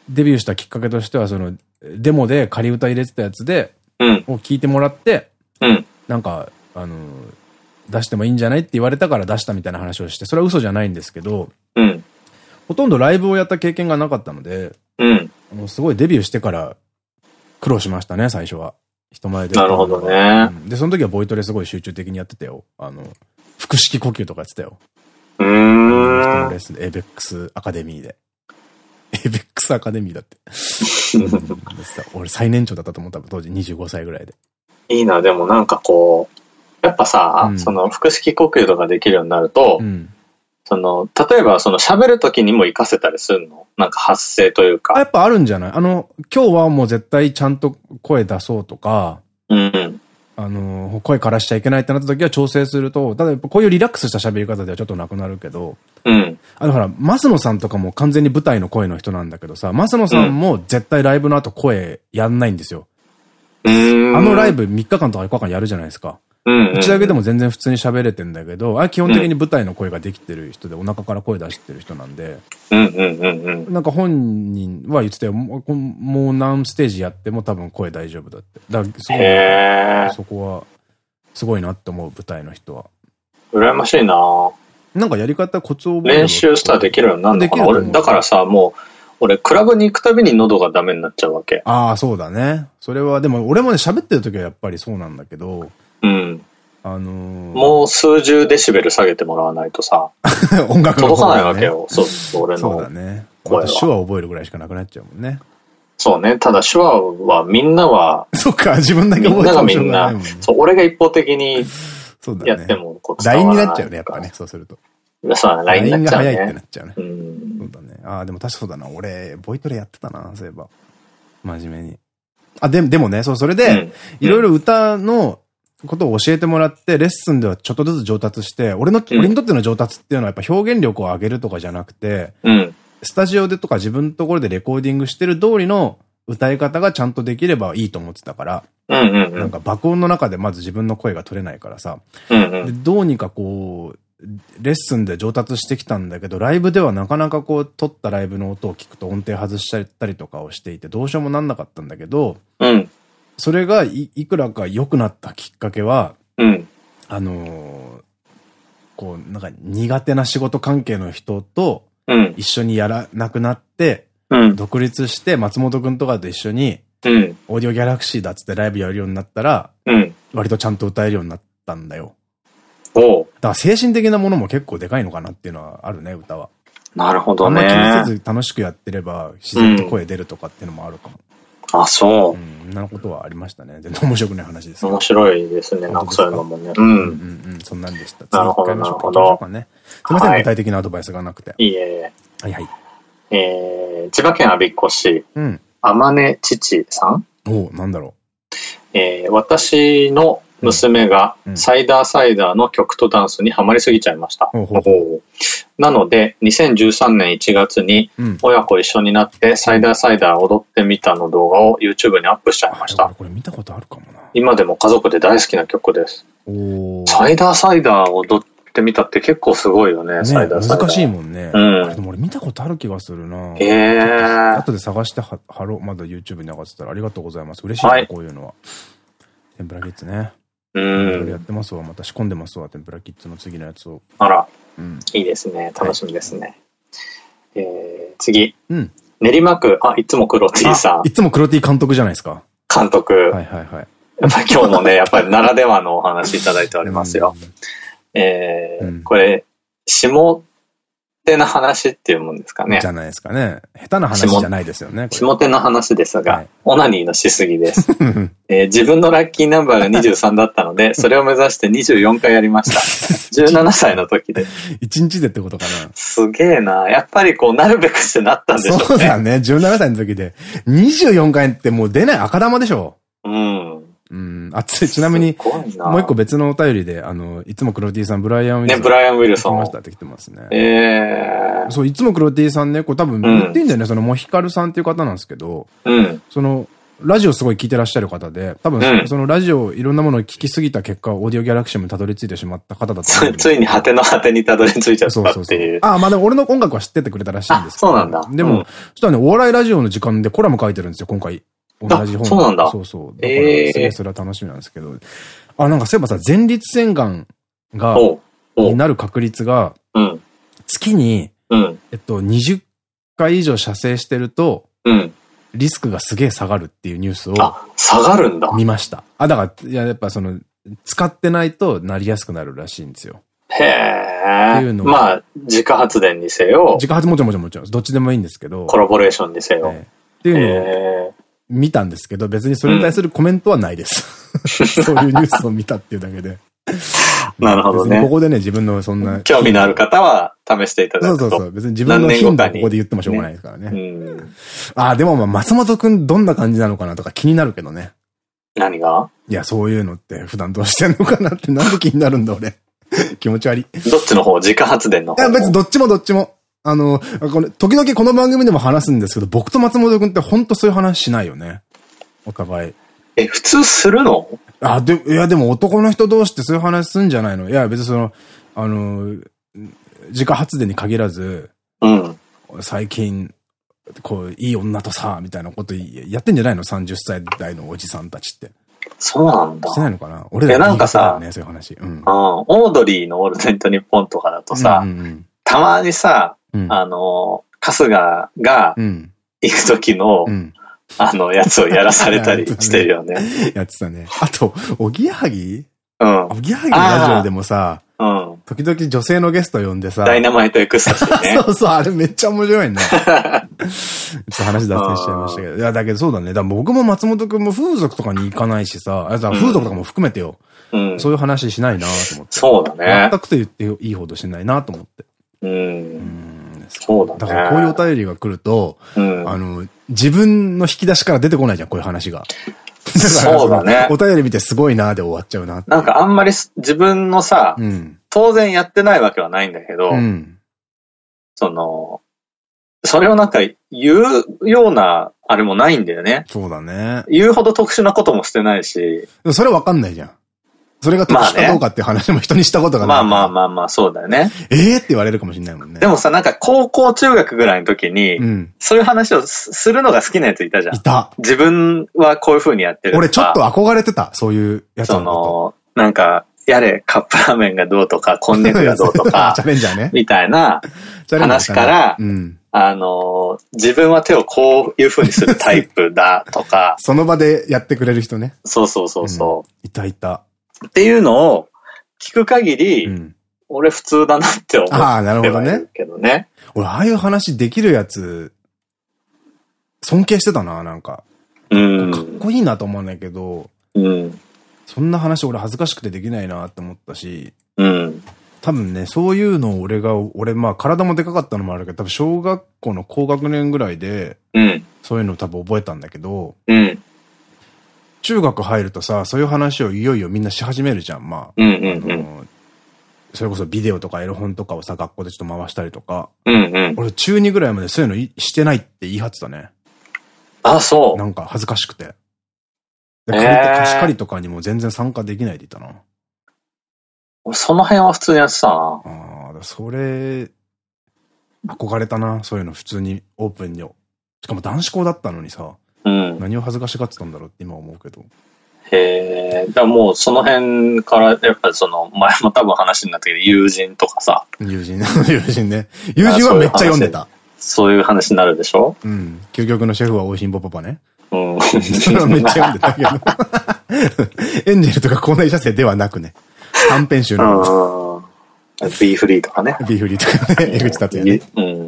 デビューしたきっかけとしては、その、デモで仮歌入れてたやつで、うん、を聞いてもらって、うん、なんか、あの、出してもいいんじゃないって言われたから出したみたいな話をして、それは嘘じゃないんですけど、うん、ほとんどライブをやった経験がなかったので、うん、もうすごいデビューしてから苦労しましたね、最初は。人前で。なるほどね、で、その時はボイトレすごい集中的にやってたよ。あの、腹式呼吸とかやってたよ。うん。エベックスアカデミーで。エベックスアカデミーだって。俺最年長だったと思った当時25歳ぐらいで。いいな、でもなんかこう、やっぱさ、うん、その腹式呼吸とかできるようになると、うん、その、例えばその喋る時にも活かせたりするの？なんか発声というか。やっぱあるんじゃない？あの、今日はもう絶対ちゃんと声出そうとか、うん。あの、声からしちゃいけないってなった時は調整すると、ただこういうリラックスした喋り方ではちょっとなくなるけど、うん。あのほら、増野さんとかも完全に舞台の声の人なんだけどさ、増野さんも絶対ライブの後声やんないんですよ。うん。あのライブ3日間とか4日間やるじゃないですか。うちだけでも全然普通に喋れてんだけど、あ基本的に舞台の声ができてる人で、お腹から声出してる人なんで、なんか本人は言ってたよ、もう何ステージやっても多分声大丈夫だって。だからそこは、すごいなって思う舞台の人は。羨ましいななんかやり方コツを練習したらできるようになるのかな？俺、だからさ、もう、俺、クラブに行くたびに喉がダメになっちゃうわけ。ああ、そうだね。それは、でも俺もね、喋ってる時はやっぱりそうなんだけど、うん。あのー、もう数十デシベル下げてもらわないとさ、音楽届かないわけよ。そうそう、俺の。そうだね。手話覚えるぐらいしかなくなっちゃうもんね。そうね。ただ手話はみんなは、そっか、自分だけ覚えてみんながみんな、そう、俺が一方的にやってもこう LINE になっちゃうね、やっぱね、そうすると。そうだね、LINE になっちゃうね。早いってなっちゃうね。うん。そうだね。ああ、でも確かそうだな。俺、ボイトレやってたな、そういえば。真面目に。あ、でも、でもね、そう、それで、いろいろ歌のことを教えてもらって、レッスンではちょっとずつ上達して、俺の、俺にとっての上達っていうのはやっぱ表現力を上げるとかじゃなくて、うん、スタジオでとか自分のところでレコーディングしてる通りの歌い方がちゃんとできればいいと思ってたから、なんか爆音の中でまず自分の声が取れないからさ、でどうにかこう、レッスンで上達してきたんだけど、ライブではなかなかこう、撮ったライブの音を聞くと音程外しちゃったりとかをしていて、どうしようもなんなかったんだけど、うん、それがいいくらか良くなったきっかけは、うん、あのー、こう、なんか苦手な仕事関係の人と一緒にやらなくなって、うん、独立して松本くんとかと一緒に、うん、オーディオギャラクシーだっつってライブやるようになったら、うん、割とちゃんと歌えるようになったんだよ。おだから精神的なものも結構でかいのかなっていうのはあるね、歌は。なるほどね。あんま気にせず楽しくやってれば自然と声出るとかっていうのもあるかも。あ、そう。うん、なことはありましたね。全然面白くない話です面白いですね。なんかそういうのもね。うん。うんうんうん。そんなんでした。なるほど、なるほど。すみません、具体的なアドバイスがなくて。いえいえ。はいはい。えー、千葉県我孫子市。うん。天音父さんおなんだろう。えー、私の娘がサイダーサイダーの曲とダンスにはまりすぎちゃいました。なので、2013年1月に親子一緒になってサイダーサイダー踊ってみたの動画を YouTube にアップしちゃいました。これ見たことあるかもな。今でも家族で大好きな曲です。サイダーサイダー踊ってみたって結構すごいよね、ねサイダーサイダー。難しいもんね。うん。でも俺見たことある気がするな。ええー。後で探しては、はろ、まだ YouTube に上がってたらありがとうございます。嬉しいな、はい、こういうのは。天ぷらゲッツね。うん。やってますわ。また仕込んでますわ。天ぷらキッズの次のやつを。あら。うん。いいですね。楽しみですね。はい、えー、次。うん。練馬区、あ、いつも黒 T さん。いつも黒 T 監督じゃないですか。監督。はいはいはい。やっぱ今日もね、やっぱりならではのお話いただいておりますよ。えー、うん、これ、下手な話っていうもんですかね。じゃないですかね。下手な話じゃないですよね。下手な話ですが、はい、オナニーのしすぎです、えー、自分のラッキーナンバーが23だったので、それを目指して24回やりました。17歳の時で。1日でってことかな。すげえな。やっぱりこう、なるべくしてなったんでしょうね。そうだね。17歳の時で。24回ってもう出ない赤玉でしょ。うん。うん。あ、つちなみに、もう一個別のお便りで、あの、いつもクロティさん、ブライアン・ウィルソン。ね、ブライアン・ウィルソン。来ましたって来てますね。ええー。そう、いつもクロティさんね、これ多分言ってんだよね、うん、その、モヒカルさんっていう方なんですけど、うん。その、ラジオすごい聞いてらっしゃる方で、多分、うん、そのラジオいろんなものを聞きすぎた結果、オーディオギャラクシーにたどり着いてしまった方だと思う。ついに果ての果てにたどり着いちゃったっていう。そうそうそうああ、まあでも俺の音楽は知っててくれたらしいんですけど。そうなんだ。でも、うん、そしたらね、お笑いラジオの時間でコラム書いてるんですよ、今回。同じ本。そうなんだ。そうそう。だから、えー、それは楽しみなんですけど。あ、なんかそういえばさ、前立腺がんが、になる確率が、うん、月に、うん、えっと、20回以上射精してると、うん、リスクがすげえ下がるっていうニュースを。あ、下がるんだ。見ました。あ、だから、いや、やっぱその、使ってないとなりやすくなるらしいんですよ。へえ。っていうのまあ、自家発電にせよ。自家発もちろんもちろんもちろん。どっちでもいいんですけど。コラボレーションにせよ。っていうのを見たんですけど、別にそれに対するコメントはないです。そういうニュースを見たっていうだけで。なるほどね。ここでね、自分のそんな。興味のある方は試していただくと。そうそうそう。別に自分の頻度をここで言ってもしょうがないですからね。ねうん、ああ、でもまあ、松本くんどんな感じなのかなとか気になるけどね。何が？いや、そういうのって普段どうしてんのかなってなんで気になるんだ俺。気持ち悪い。どっちの方？自家発電の方？いや、別にどっちもどっちも。あの、これ、時々この番組でも話すんですけど、僕と松本くんってほんとそういう話しないよね。お互い。え、普通するの？あ、で、いや、でも男の人同士ってそういう話すんじゃないの？いや、別にその、あの、自家発電に限らず、うん。最近、こう、いい女とさ、みたいなことやってんじゃないの ?30 歳代のおじさんたちって。そうなんだ。してないのかな？俺らなんかさ、ね、そういう話。うん。オードリーのオールデントニッポンとかだとさ、たまにさ、あの、春日が行く時の、あの、やつをやらされたり してるよね。やってたね。あと、おぎやはぎ？うん。おぎやはぎのラジオでもさ、うん。時々女性のゲスト呼んでさ。ダイナマイトエクスタシーね。そうそう、あれめっちゃ面白いね。ちょっと話脱線しちゃいましたけど。いや、だけどそうだね。だ僕も松本くんも風俗とかに行かないしさ、あ風俗とかも含めてよ。うん。そういう話しないなと思って。そうだね。全くと言っていいほどしないなと思って。うん。うんそうだね。だからこういうお便りが来ると、うん、あの、自分の引き出しから出てこないじゃん、こういう話が。そうだね。お便り見てすごいなで終わっちゃうななんかあんまり自分のさ、うん、当然やってないわけはないんだけど、うん、その、それをなんか言うようなあれもないんだよね。そうだね。言うほど特殊なこともしてないし。それわかんないじゃん。それが特殊かどうかっていう話も人にしたことがない。まあまあまあまあ、そうだよね。ええって言われるかもしれないもんね。でもさ、なんか高校中学ぐらいの時に、うん、そういう話をするのが好きなやついたじゃん。いた。自分はこういう風にやってる俺ちょっと憧れてた、そういうやつその、なんか、やれ、カップラーメンがどうとか、こんにゃくがどうとか、チャレンジャーね。みたいな話から、うん、あの、自分は手をこういう風にするタイプだとか。その場でやってくれる人ね。そうそうそうそう、うん。いたいた。っていうのを、聞く限り、うん、俺普通だなって思ってああ、なるほどね。けどね。俺、ああいう話できるやつ、尊敬してたな、なんか。うん。かっこいいなと思わないけど、うん。そんな話俺恥ずかしくてできないなって思ったし、うん。多分ね、そういうのを俺が、俺まあ体もでかかったのもあるけど、多分小学校の高学年ぐらいで、うん。そういうの多分覚えたんだけど、うん。中学入るとさ、そういう話をいよいよみんなし始めるじゃん、まあ。うんうんうん。それこそビデオとかエロ本とかをさ、学校でちょっと回したりとか。うんうん。俺中2ぐらいまでそういうのしてないって言い張ってたね。あ、そう。なんか恥ずかしくて。借りて貸し借りとかにも全然参加できないでいたな。その辺は普通にやってたな。ああ、それ、憧れたな、そういうの普通にオープンに。しかも男子校だったのにさ、うん、何を恥ずかしがってたんだろうって今思うけど。へえ、だもうその辺から、やっぱりその、前も多分話になったけど、友人とかさ。友人、友人ね。友人はめっちゃ読んでた。そういう話になるでしょ？うん。究極のシェフは美味しんぼパパね。うん。それはめっちゃ読んでたけど。エンジェルとか校内射精ではなくね。短編集の。ビーフリーとかね。ビーフリーとかね。江口達也ね。うん。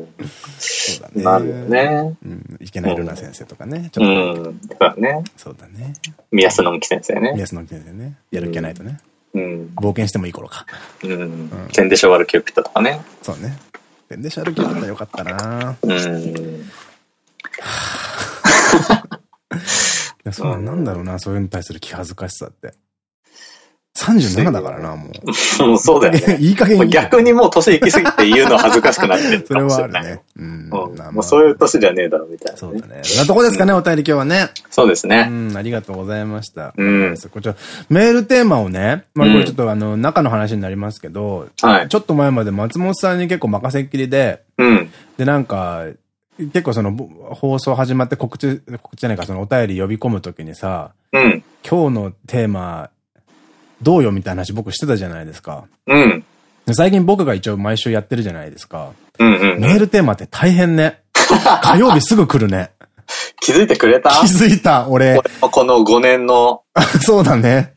そうだね。なるよね。うん。いけないルナ先生とかね。ちょっと。うん。そうだね。そうだね。みやすのんき先生ね。みやすのんき先生ね。やる気ないとね。うん。冒険してもいい頃か。うん。てんで性悪キューピットとかね。そうね。てんで性悪キューピットよかったなうん。そう、なんだろうな、そういうのに対する気恥ずかしさって。37だからな、もう。そうだよね。いい加減逆にもう年行き過ぎて言うの恥ずかしくなってるそれはあるね。うん。もうそういう年じゃねえだろ、みたいな。そうだね。なとこですかね、お便り今日はね。そうですね。うん、ありがとうございました。うん。こちら、メールテーマをね、まあこれちょっとあの、中の話になりますけど、はい。ちょっと前まで松本さんに結構任せっきりで、うん。で、なんか、結構その放送始まって告知、告知じゃないか、そのお便り呼び込むときにさ、うん。今日のテーマ、どうよみたいな話僕してたじゃないですか。うん。最近僕が一応毎週やってるじゃないですか。うんうん。メールテーマって大変ね。火曜日すぐ来るね。気づいてくれた？気づいた、俺。この5年の。そうだね。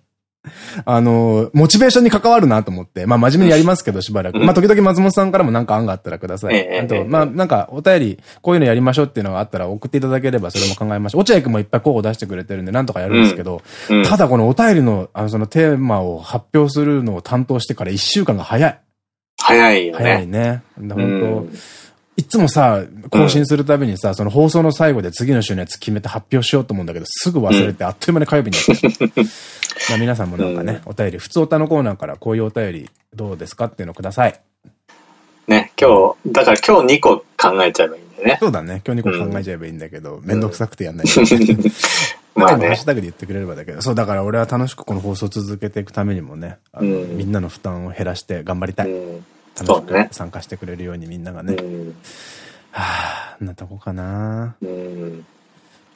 あの、モチベーションに関わるなと思って。まあ真面目にやりますけど、しばらく。まあ時々松本さんからもなんか案があったらください。あと、まあなんかお便り、こういうのやりましょうっていうのがあったら送っていただければそれも考えましょう。落合くんもいっぱい候補出してくれてるんでなんとかやるんですけど、ただこのお便りの、あの、そのテーマを発表するのを担当してから1週間が早い。早いよね。早いね。本当いつもさ、更新するたびにさ、うん、その放送の最後で次の週のやつ決めて発表しようと思うんだけど、すぐ忘れてあっという間に火曜日になって。まあ皆さんもなんかね、お便り、普通おたのコーナーからこういうお便りどうですかっていうのをください。ね、今日、だから今日2個考えちゃえばいいんだよね。そうだね。今日2個考えちゃえばいいんだけど、めんどくさくてやんない。まあね。ハッシュタグで言ってくれればだけど、そう、だから俺は楽しくこの放送続けていくためにもね、あの、みんなの負担を減らして頑張りたい。楽しく参加してくれるようにみんながね。はあ、なとこかな。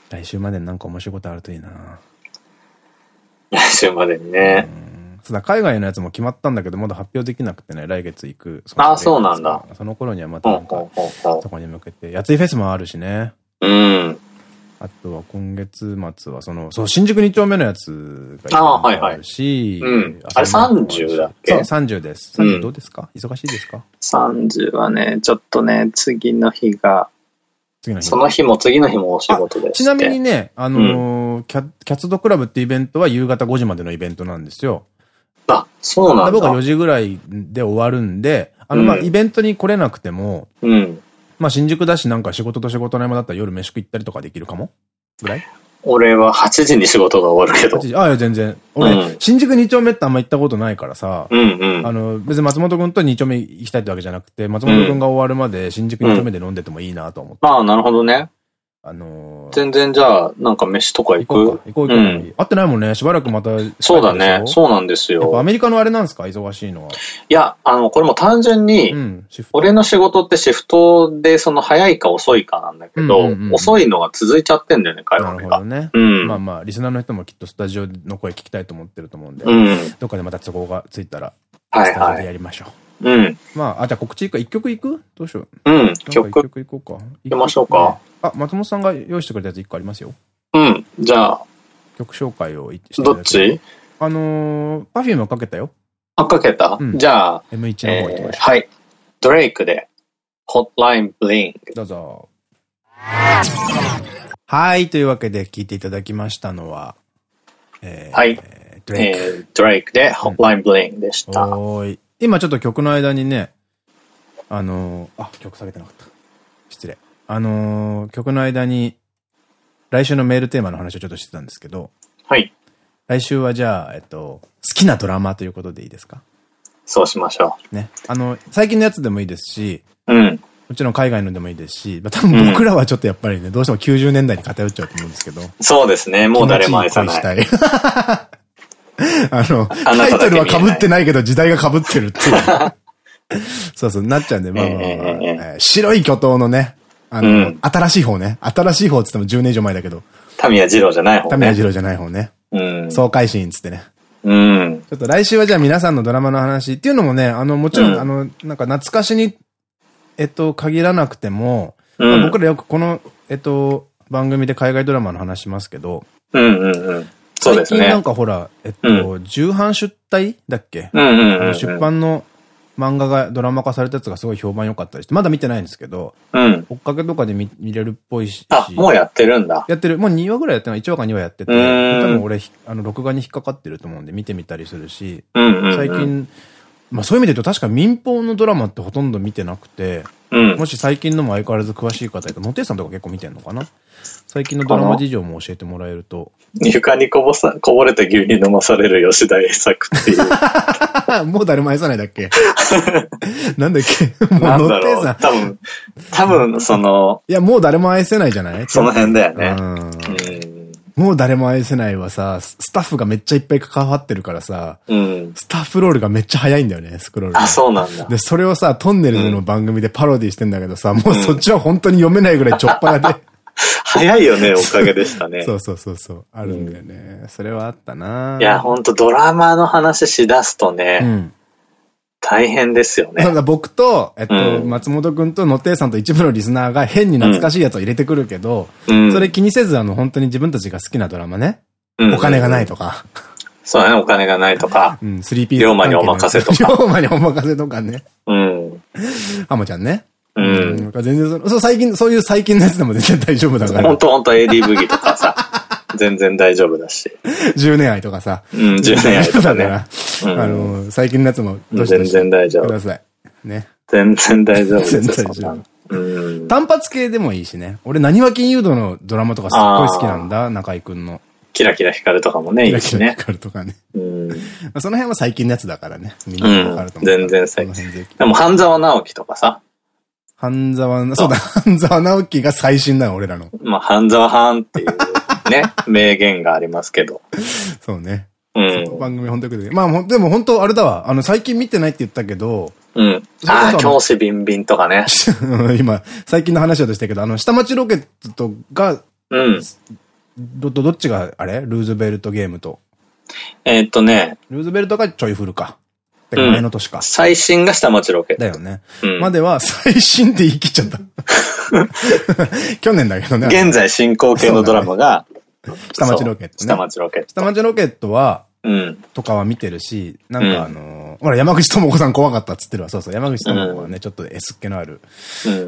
来週までになんか面白いことあるといいな。来週までにね。そうだ、海外のやつも決まったんだけど、まだ発表できなくてね、来月行く。ああ、そうなんだ。その頃にはまたなんか、そこに向けて。やついフェスもあるしね。うん。あとは今月末は、その、そう、新宿2丁目のやつがあはいはいうん、あれ30だっけ？そう、30です。30どうですか、うん、忙しいですか ?30 はね、ちょっとね、次の日が、次の日その日も次の日もお仕事でちなみにね、あのーうん、キャキャツドクラブってイベントは夕方5時までのイベントなんですよ。あ、そうなんだ。僕は4時ぐらいで終わるんで、あの、まあ、イベントに来れなくても、うん。まあ新宿だしなんか仕事と仕事の合間だったら夜飯食い行ったりとかできるかも？ぐらい？俺は8時に仕事が終わるけど。ああ、全然。俺、うん、新宿2丁目ってあんま行ったことないからさ、うんうん、あの、別に松本くんと2丁目行きたいってわけじゃなくて、松本くんが終わるまで新宿2丁目で飲んでてもいいなと思って。うん、ああ、なるほどね。あのー、全然じゃあ、なんか飯とか行く？行こう行こう行こう。うん、会ってないもんね。しばらくまた。そうだね。そうなんですよ。アメリカのあれなんですか？忙しいのは。いや、あの、これも単純に、うん、俺の仕事ってシフトでその早いか遅いかなんだけど、遅いのが続いちゃってんだよね、会話が。なるほどね。うん。まあまあ、リスナーの人もきっとスタジオの声聞きたいと思ってると思うんで、うん、どっかでまた都合がついたら、はいはい。やりましょう。うん。まあ、あ、じゃあ告知いくか。一曲いく？どうしよう。うん。曲。一曲いこうか。行きましょうか。あ、松本さんが用意してくれたやつ一個ありますよ。うん。じゃあ。曲紹介をしてどっち？あのー、パフュームかけたよ。あ、かけた、うん、じゃあ。M1 の方行きましょう。はい。ドレイクで、ホットラインブリング。どうぞ。はい。というわけで聞いていただきましたのは、えー、はい。ドレイク。えー、ドレイクで、ホットラインブリンでした。うん、今ちょっと曲の間にね、あのー、あ、曲下げてなかった。失礼。あのー、曲の間に、来週のメールテーマの話をちょっとしてたんですけど、はい。来週はじゃあ、えっと、好きなドラマということでいいですか？そうしましょう。ね。あの、最近のやつでもいいですし、うん。もちろん海外のでもいいですし、多分僕らはちょっとやっぱりね、うん、どうしても90年代に偏っちゃうと思うんですけど。そうですね、もう誰も愛さない。したい。あの、タイトルは被ってないけど時代が被ってるっていう。そうそう、なっちゃうんで、まあまあ白い巨頭のね、あの、うん、新しい方ね。新しい方って言っても10年以上前だけど。タミヤ二郎じゃない方ね。タミヤ二郎じゃない方ね。うん。爽快シーンつってね。うん。ちょっと来週はじゃあ皆さんのドラマの話っていうのもね、あの、もちろん、うん、あの、なんか懐かしに、えっと、限らなくても、うんまあ、僕らよくこの、えっと、番組で海外ドラマの話しますけど、うんうんうん。最近なんかほら、えっと、うん、重版出体だっけ？出版の漫画がドラマ化されたやつがすごい評判良かったりして、まだ見てないんですけど、うん。追っかけとかで見見れるっぽいし。あ、もうやってるんだ。やってる。もう2話ぐらいやってない。1話か2話やってて、多分俺、あの、録画に引っかかってると思うんで見てみたりするし、最近、まあそういう意味で言うと確か民放のドラマってほとんど見てなくて、うん、もし最近のも相変わらず詳しい方いたら、野手さんとか結構見てんのかな？最近のドラマ事情も教えてもらえると。床にこぼさ、こぼれた牛乳飲まされる吉田栄作っていう。もう誰も愛さない だっけ？なんだっけ？もうさ。多分、多分、その。いや、もう誰も愛せないじゃない？その辺だよね。もう誰も愛せないはさ、スタッフがめっちゃいっぱい関わってるからさ、うん、スタッフロールがめっちゃ早いんだよね、スクロールあ、そうなんだ。で、それをさ、トンネルズの番組でパロディしてんだけどさ、もうそっちは本当に読めないぐらいちょっぱなで。早いよね、おかげでしたね。そうそうそうそう。あるんだよね。うん、それはあったないや、ほんとドラマの話しだすとね、うん、大変ですよね。僕と、えっと、うん、松本くんと野亭さんと一部のリスナーが変に懐かしいやつを入れてくるけど、うん、それ気にせず、あの、本当に自分たちが好きなドラマね。お金がないとか。そうね、お金がないとか。うん、スリーピース。龍馬にお任せとか。龍馬にお任せとかね。うん。ハモちゃんね。うん。全然そ、そう、最近、そういう最近のやつでも全然大丈夫だから。本当本当 AD ブギとかさ、全然大丈夫だし。10年愛とかさ。うん、10年愛とかね。あの、最近のやつも、どうし全然大丈夫。ください。ね。全然大丈夫全然大丈夫。単発系でもいいしね。俺、何は金融道のドラマとかすっごい好きなんだ、中井くんの。キラキラ光るとかもね、いいしね。キラキラ光るとかね。うん。その辺は最近のやつだからね。みんなわかると思う。全然最近。でも、半沢直樹とかさ。半沢、そうだ、半沢直樹が最新なの、俺らの。まあ、半沢半っていうね、名言がありますけど。そうね。うん。番組本当に。まあ、でも本当あれだわ。あの、最近見てないって言ったけど。うん。ああ、教師ビンビンとかね。今、最近の話だとしたけど、あの、下町ロケットが、うん。ど、どっちが、あれ？ルーズベルトゲームと。えっとね。ルーズベルトがちょい古か。前の年か。最新が下町ロケ。だよね。までは最新って言い切っちゃった。去年だけどね。現在進行形のドラマが、下町ロケットね。下町ロケット。下町ロケットは、うん。とかは見てるし、なんかあのほら、山口智子さん怖かったっつってるわ。そうそう。山口智子はね、ちょっと S っ気のある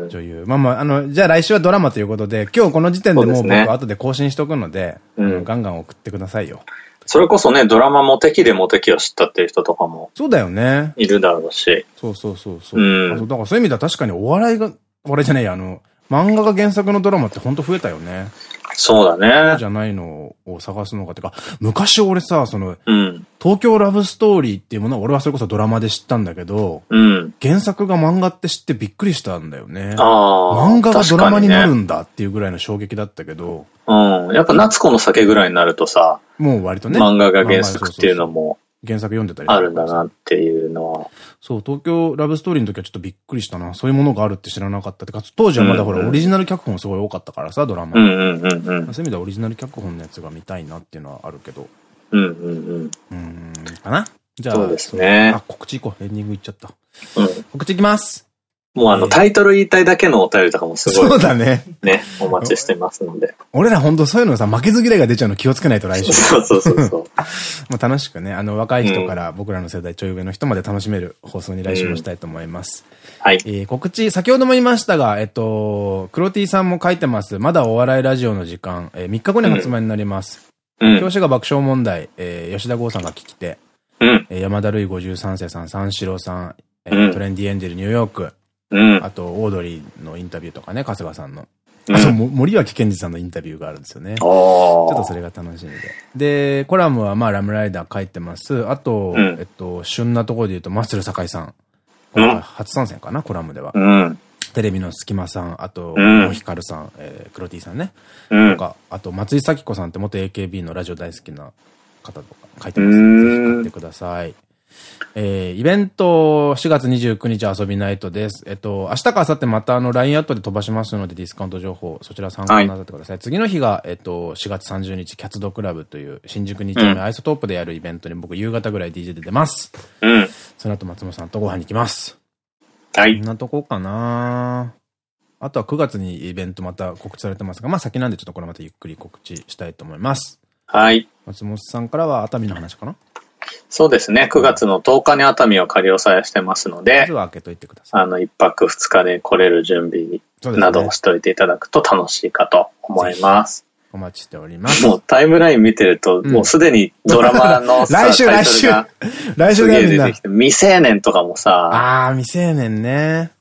女優。まあまあ、あの、じゃあ来週はドラマということで、今日この時点でもう僕後で更新しとくので、ガンガン送ってくださいよ。それこそね、ドラマモテキでモテキを知ったっていう人とかも。そうだよね。いるだろうし。そうそうそうそう。うん。だからそういう意味では確かにお笑いが、お笑いじゃないや、あの、漫画が原作のドラマってほんと増えたよね。そうだね。じゃないのを探すのかってか、昔俺さ、その、うん、東京ラブストーリーっていうものは俺はそれこそドラマで知ったんだけど、うん、原作が漫画って知ってびっくりしたんだよね。漫画がドラマになるんだっていうぐらいの衝撃だったけど。うん。やっぱ夏子の酒ぐらいになるとさ、もう割とね。漫画が原作っていうのも原作読んでたりあるんだなっていうのは。そう、東京ラブストーリーの時はちょっとびっくりしたな。そういうものがあるって知らなかったってか、当時はまだほら、オリジナル脚本すごい多かったからさ、ドラマ。そういう意味ではオリジナル脚本のやつが見たいなっていうのはあるけど。うんうんうん。うん、かな？じゃあ、そうですね。あ、告知行こう。エンディングいっちゃった。うん。告知いきます。もうあの、タイトル言いたいだけのお便りとかもすごい。そうだね。ね、お待ちしてますので。俺ら本当そういうのさ、負けず嫌いが出ちゃうの気をつけないと来週。そうそうそうそう。もう楽しくね、あの、若い人から僕らの世代ちょい上の人まで楽しめる放送に来週もしたいと思います。うん、はい。えー、告知、先ほども言いましたが、えっと、クロティさんも書いてます。まだお笑いラジオの時間、えー、3日後に発売になります。うん。表紙が爆笑問題、えー、吉田剛さんが聞き手。うん。えー、山田るい53世さん、三四郎さん、えー、トレンディエンジェルニューヨーク。うん、あと、オードリーのインタビューとかね、春日さんの。あと、森脇健児さんのインタビューがあるんですよね。ちょっとそれが楽しみで。で、コラムはまあ、ラムライダー書いてます。あと、うん、えっと、旬なところで言うと、マッスル酒井さん。初参戦かな、コラムでは。うん、テレビの隙間さん、あと、モヒカルさん、えー、クロティさんね。とか、あと、松井咲子さんって元 AKB のラジオ大好きな方とか書いてます。ぜひ買ってください。えー、イベント4月29日遊びナイトです。えっと、明日か明後日またあの LINE アットで飛ばしますのでディスカウント情報、そちら参考になさってください。はい、次の日が、えっと、4月30日キャツドクラブという新宿2丁目アイソトープでやるイベントに僕夕方ぐらい DJ で出ます。うん。その後松本さんとご飯に行きます。はい。こんなとこかなあとは9月にイベントまた告知されてますが、まあ先なんでちょっとこれまたゆっくり告知したいと思います。はい。松本さんからは熱海の話かな？そうですね。9月の10日に熱海を仮押さえしてますので。あの、1泊2日で来れる準備などをしておいていただくと楽しいかと思います。お待ちしております。もうタイムライン見てると、もうすでにドラマの 来週、来週来週出てきて、未成年とかもさ。ああ、未成年ね。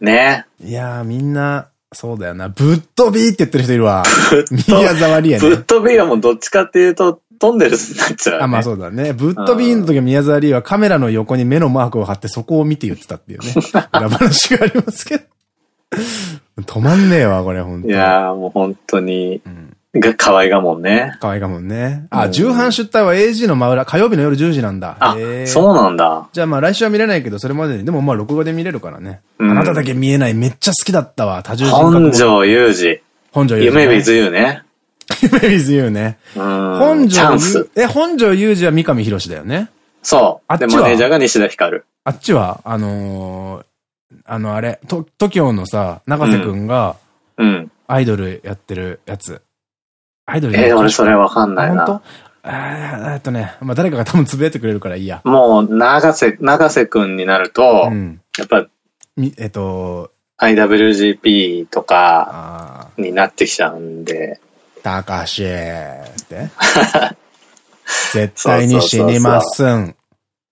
ね。いやー、みんな、そうだよな。ぶっ飛びって言ってる人いるわ。宮沢りえね。ぶっ飛びはもうどっちかっていうと、トンネルになっちゃう、ね、あ、まあそうだね。ぶっ飛びの時は宮沢りえはカメラの横に目のマークを貼ってそこを見て言ってたっていうね。裏話がありますけど。止まんねえわ、これ、本当に。いやー、もう本当に。うんが、河合がもんね。河合がもんね。あ、重版出退は AG の真裏、火曜日の夜10時なんだ。あ、そうなんだ。じゃあまあ来週は見れないけど、それまでに、でもまあ録画で見れるからね。あなただけ見えない、めっちゃ好きだったわ、多重人格。本庄裕二。本庄裕二。夢 with you ね。夢 with you ね。本庄、え、本庄裕二は三上博史だよね？そう。あっちは？で、マネージャーが西田ひかる。あっちは、あのあのあれ、と、TOKIO のさ、永瀬くんが、うん。アイドルやってるやつ。アイドルえー、俺それわかんないな。本当？えっとね、まあ誰かが多分つぶやいてくれるからいいや。もう、長瀬、長瀬くんになると、うん、やっぱ、えっと、IWGP とかになってきちゃうんで。たかしって。絶対に死にません。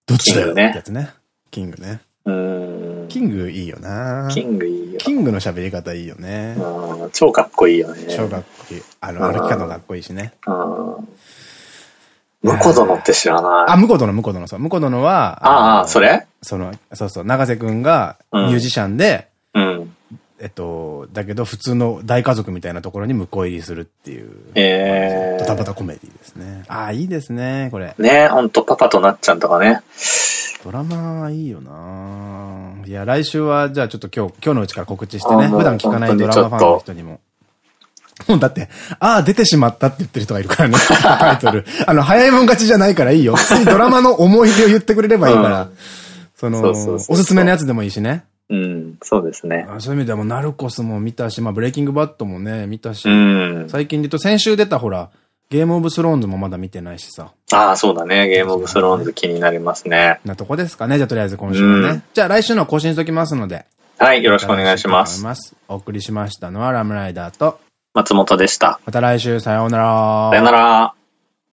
どっちだよってやつね。キングね。うん。キングいいよなキングいいよ。キングの喋り方いいよね。うん。超かっこいいよね。超かっこいい。あの、歩き方かっこいいしね。うん。ムコ殿って知らない。あ、ムコ殿、ムコ殿、そう。ムコ殿は、ああ、それ？その、そうそう、長瀬くんがミュージシャンで、うん。えっと、だけど普通の大家族みたいなところに婿入りするっていう。ええドタバタコメディですね。ああ、いいですね、これ。ねほんとパパとなっちゃんとかね。ドラマはいいよないや、来週は、じゃあちょっと今日、今日のうちから告知してね、普段聞かないドラマファンの人にも。もうだって、ああ、出てしまったって言ってる人がいるからね、タイトル。あの、早いもん勝ちじゃないからいいよ。普通にドラマの思い出を言ってくれればいいから。その、おすすめのやつでもいいしね。うん、そうですね。そういう意味ではもう、ナルコスも見たし、まあ、ブレイキングバットもね、見たし、うん、最近で言うと先週出たほら、ゲームオブスローンズもまだ見てないしさ。ああ、そうだね。ゲームオブスローンズ気になりますね。なとこですかね。じゃあとりあえず今週はね。うん、じゃあ来週の更新しときますので。はい、よろしくお願いします。ますお送りしましたのはラムライダーと松本でした。また来週さようなら。さようなら。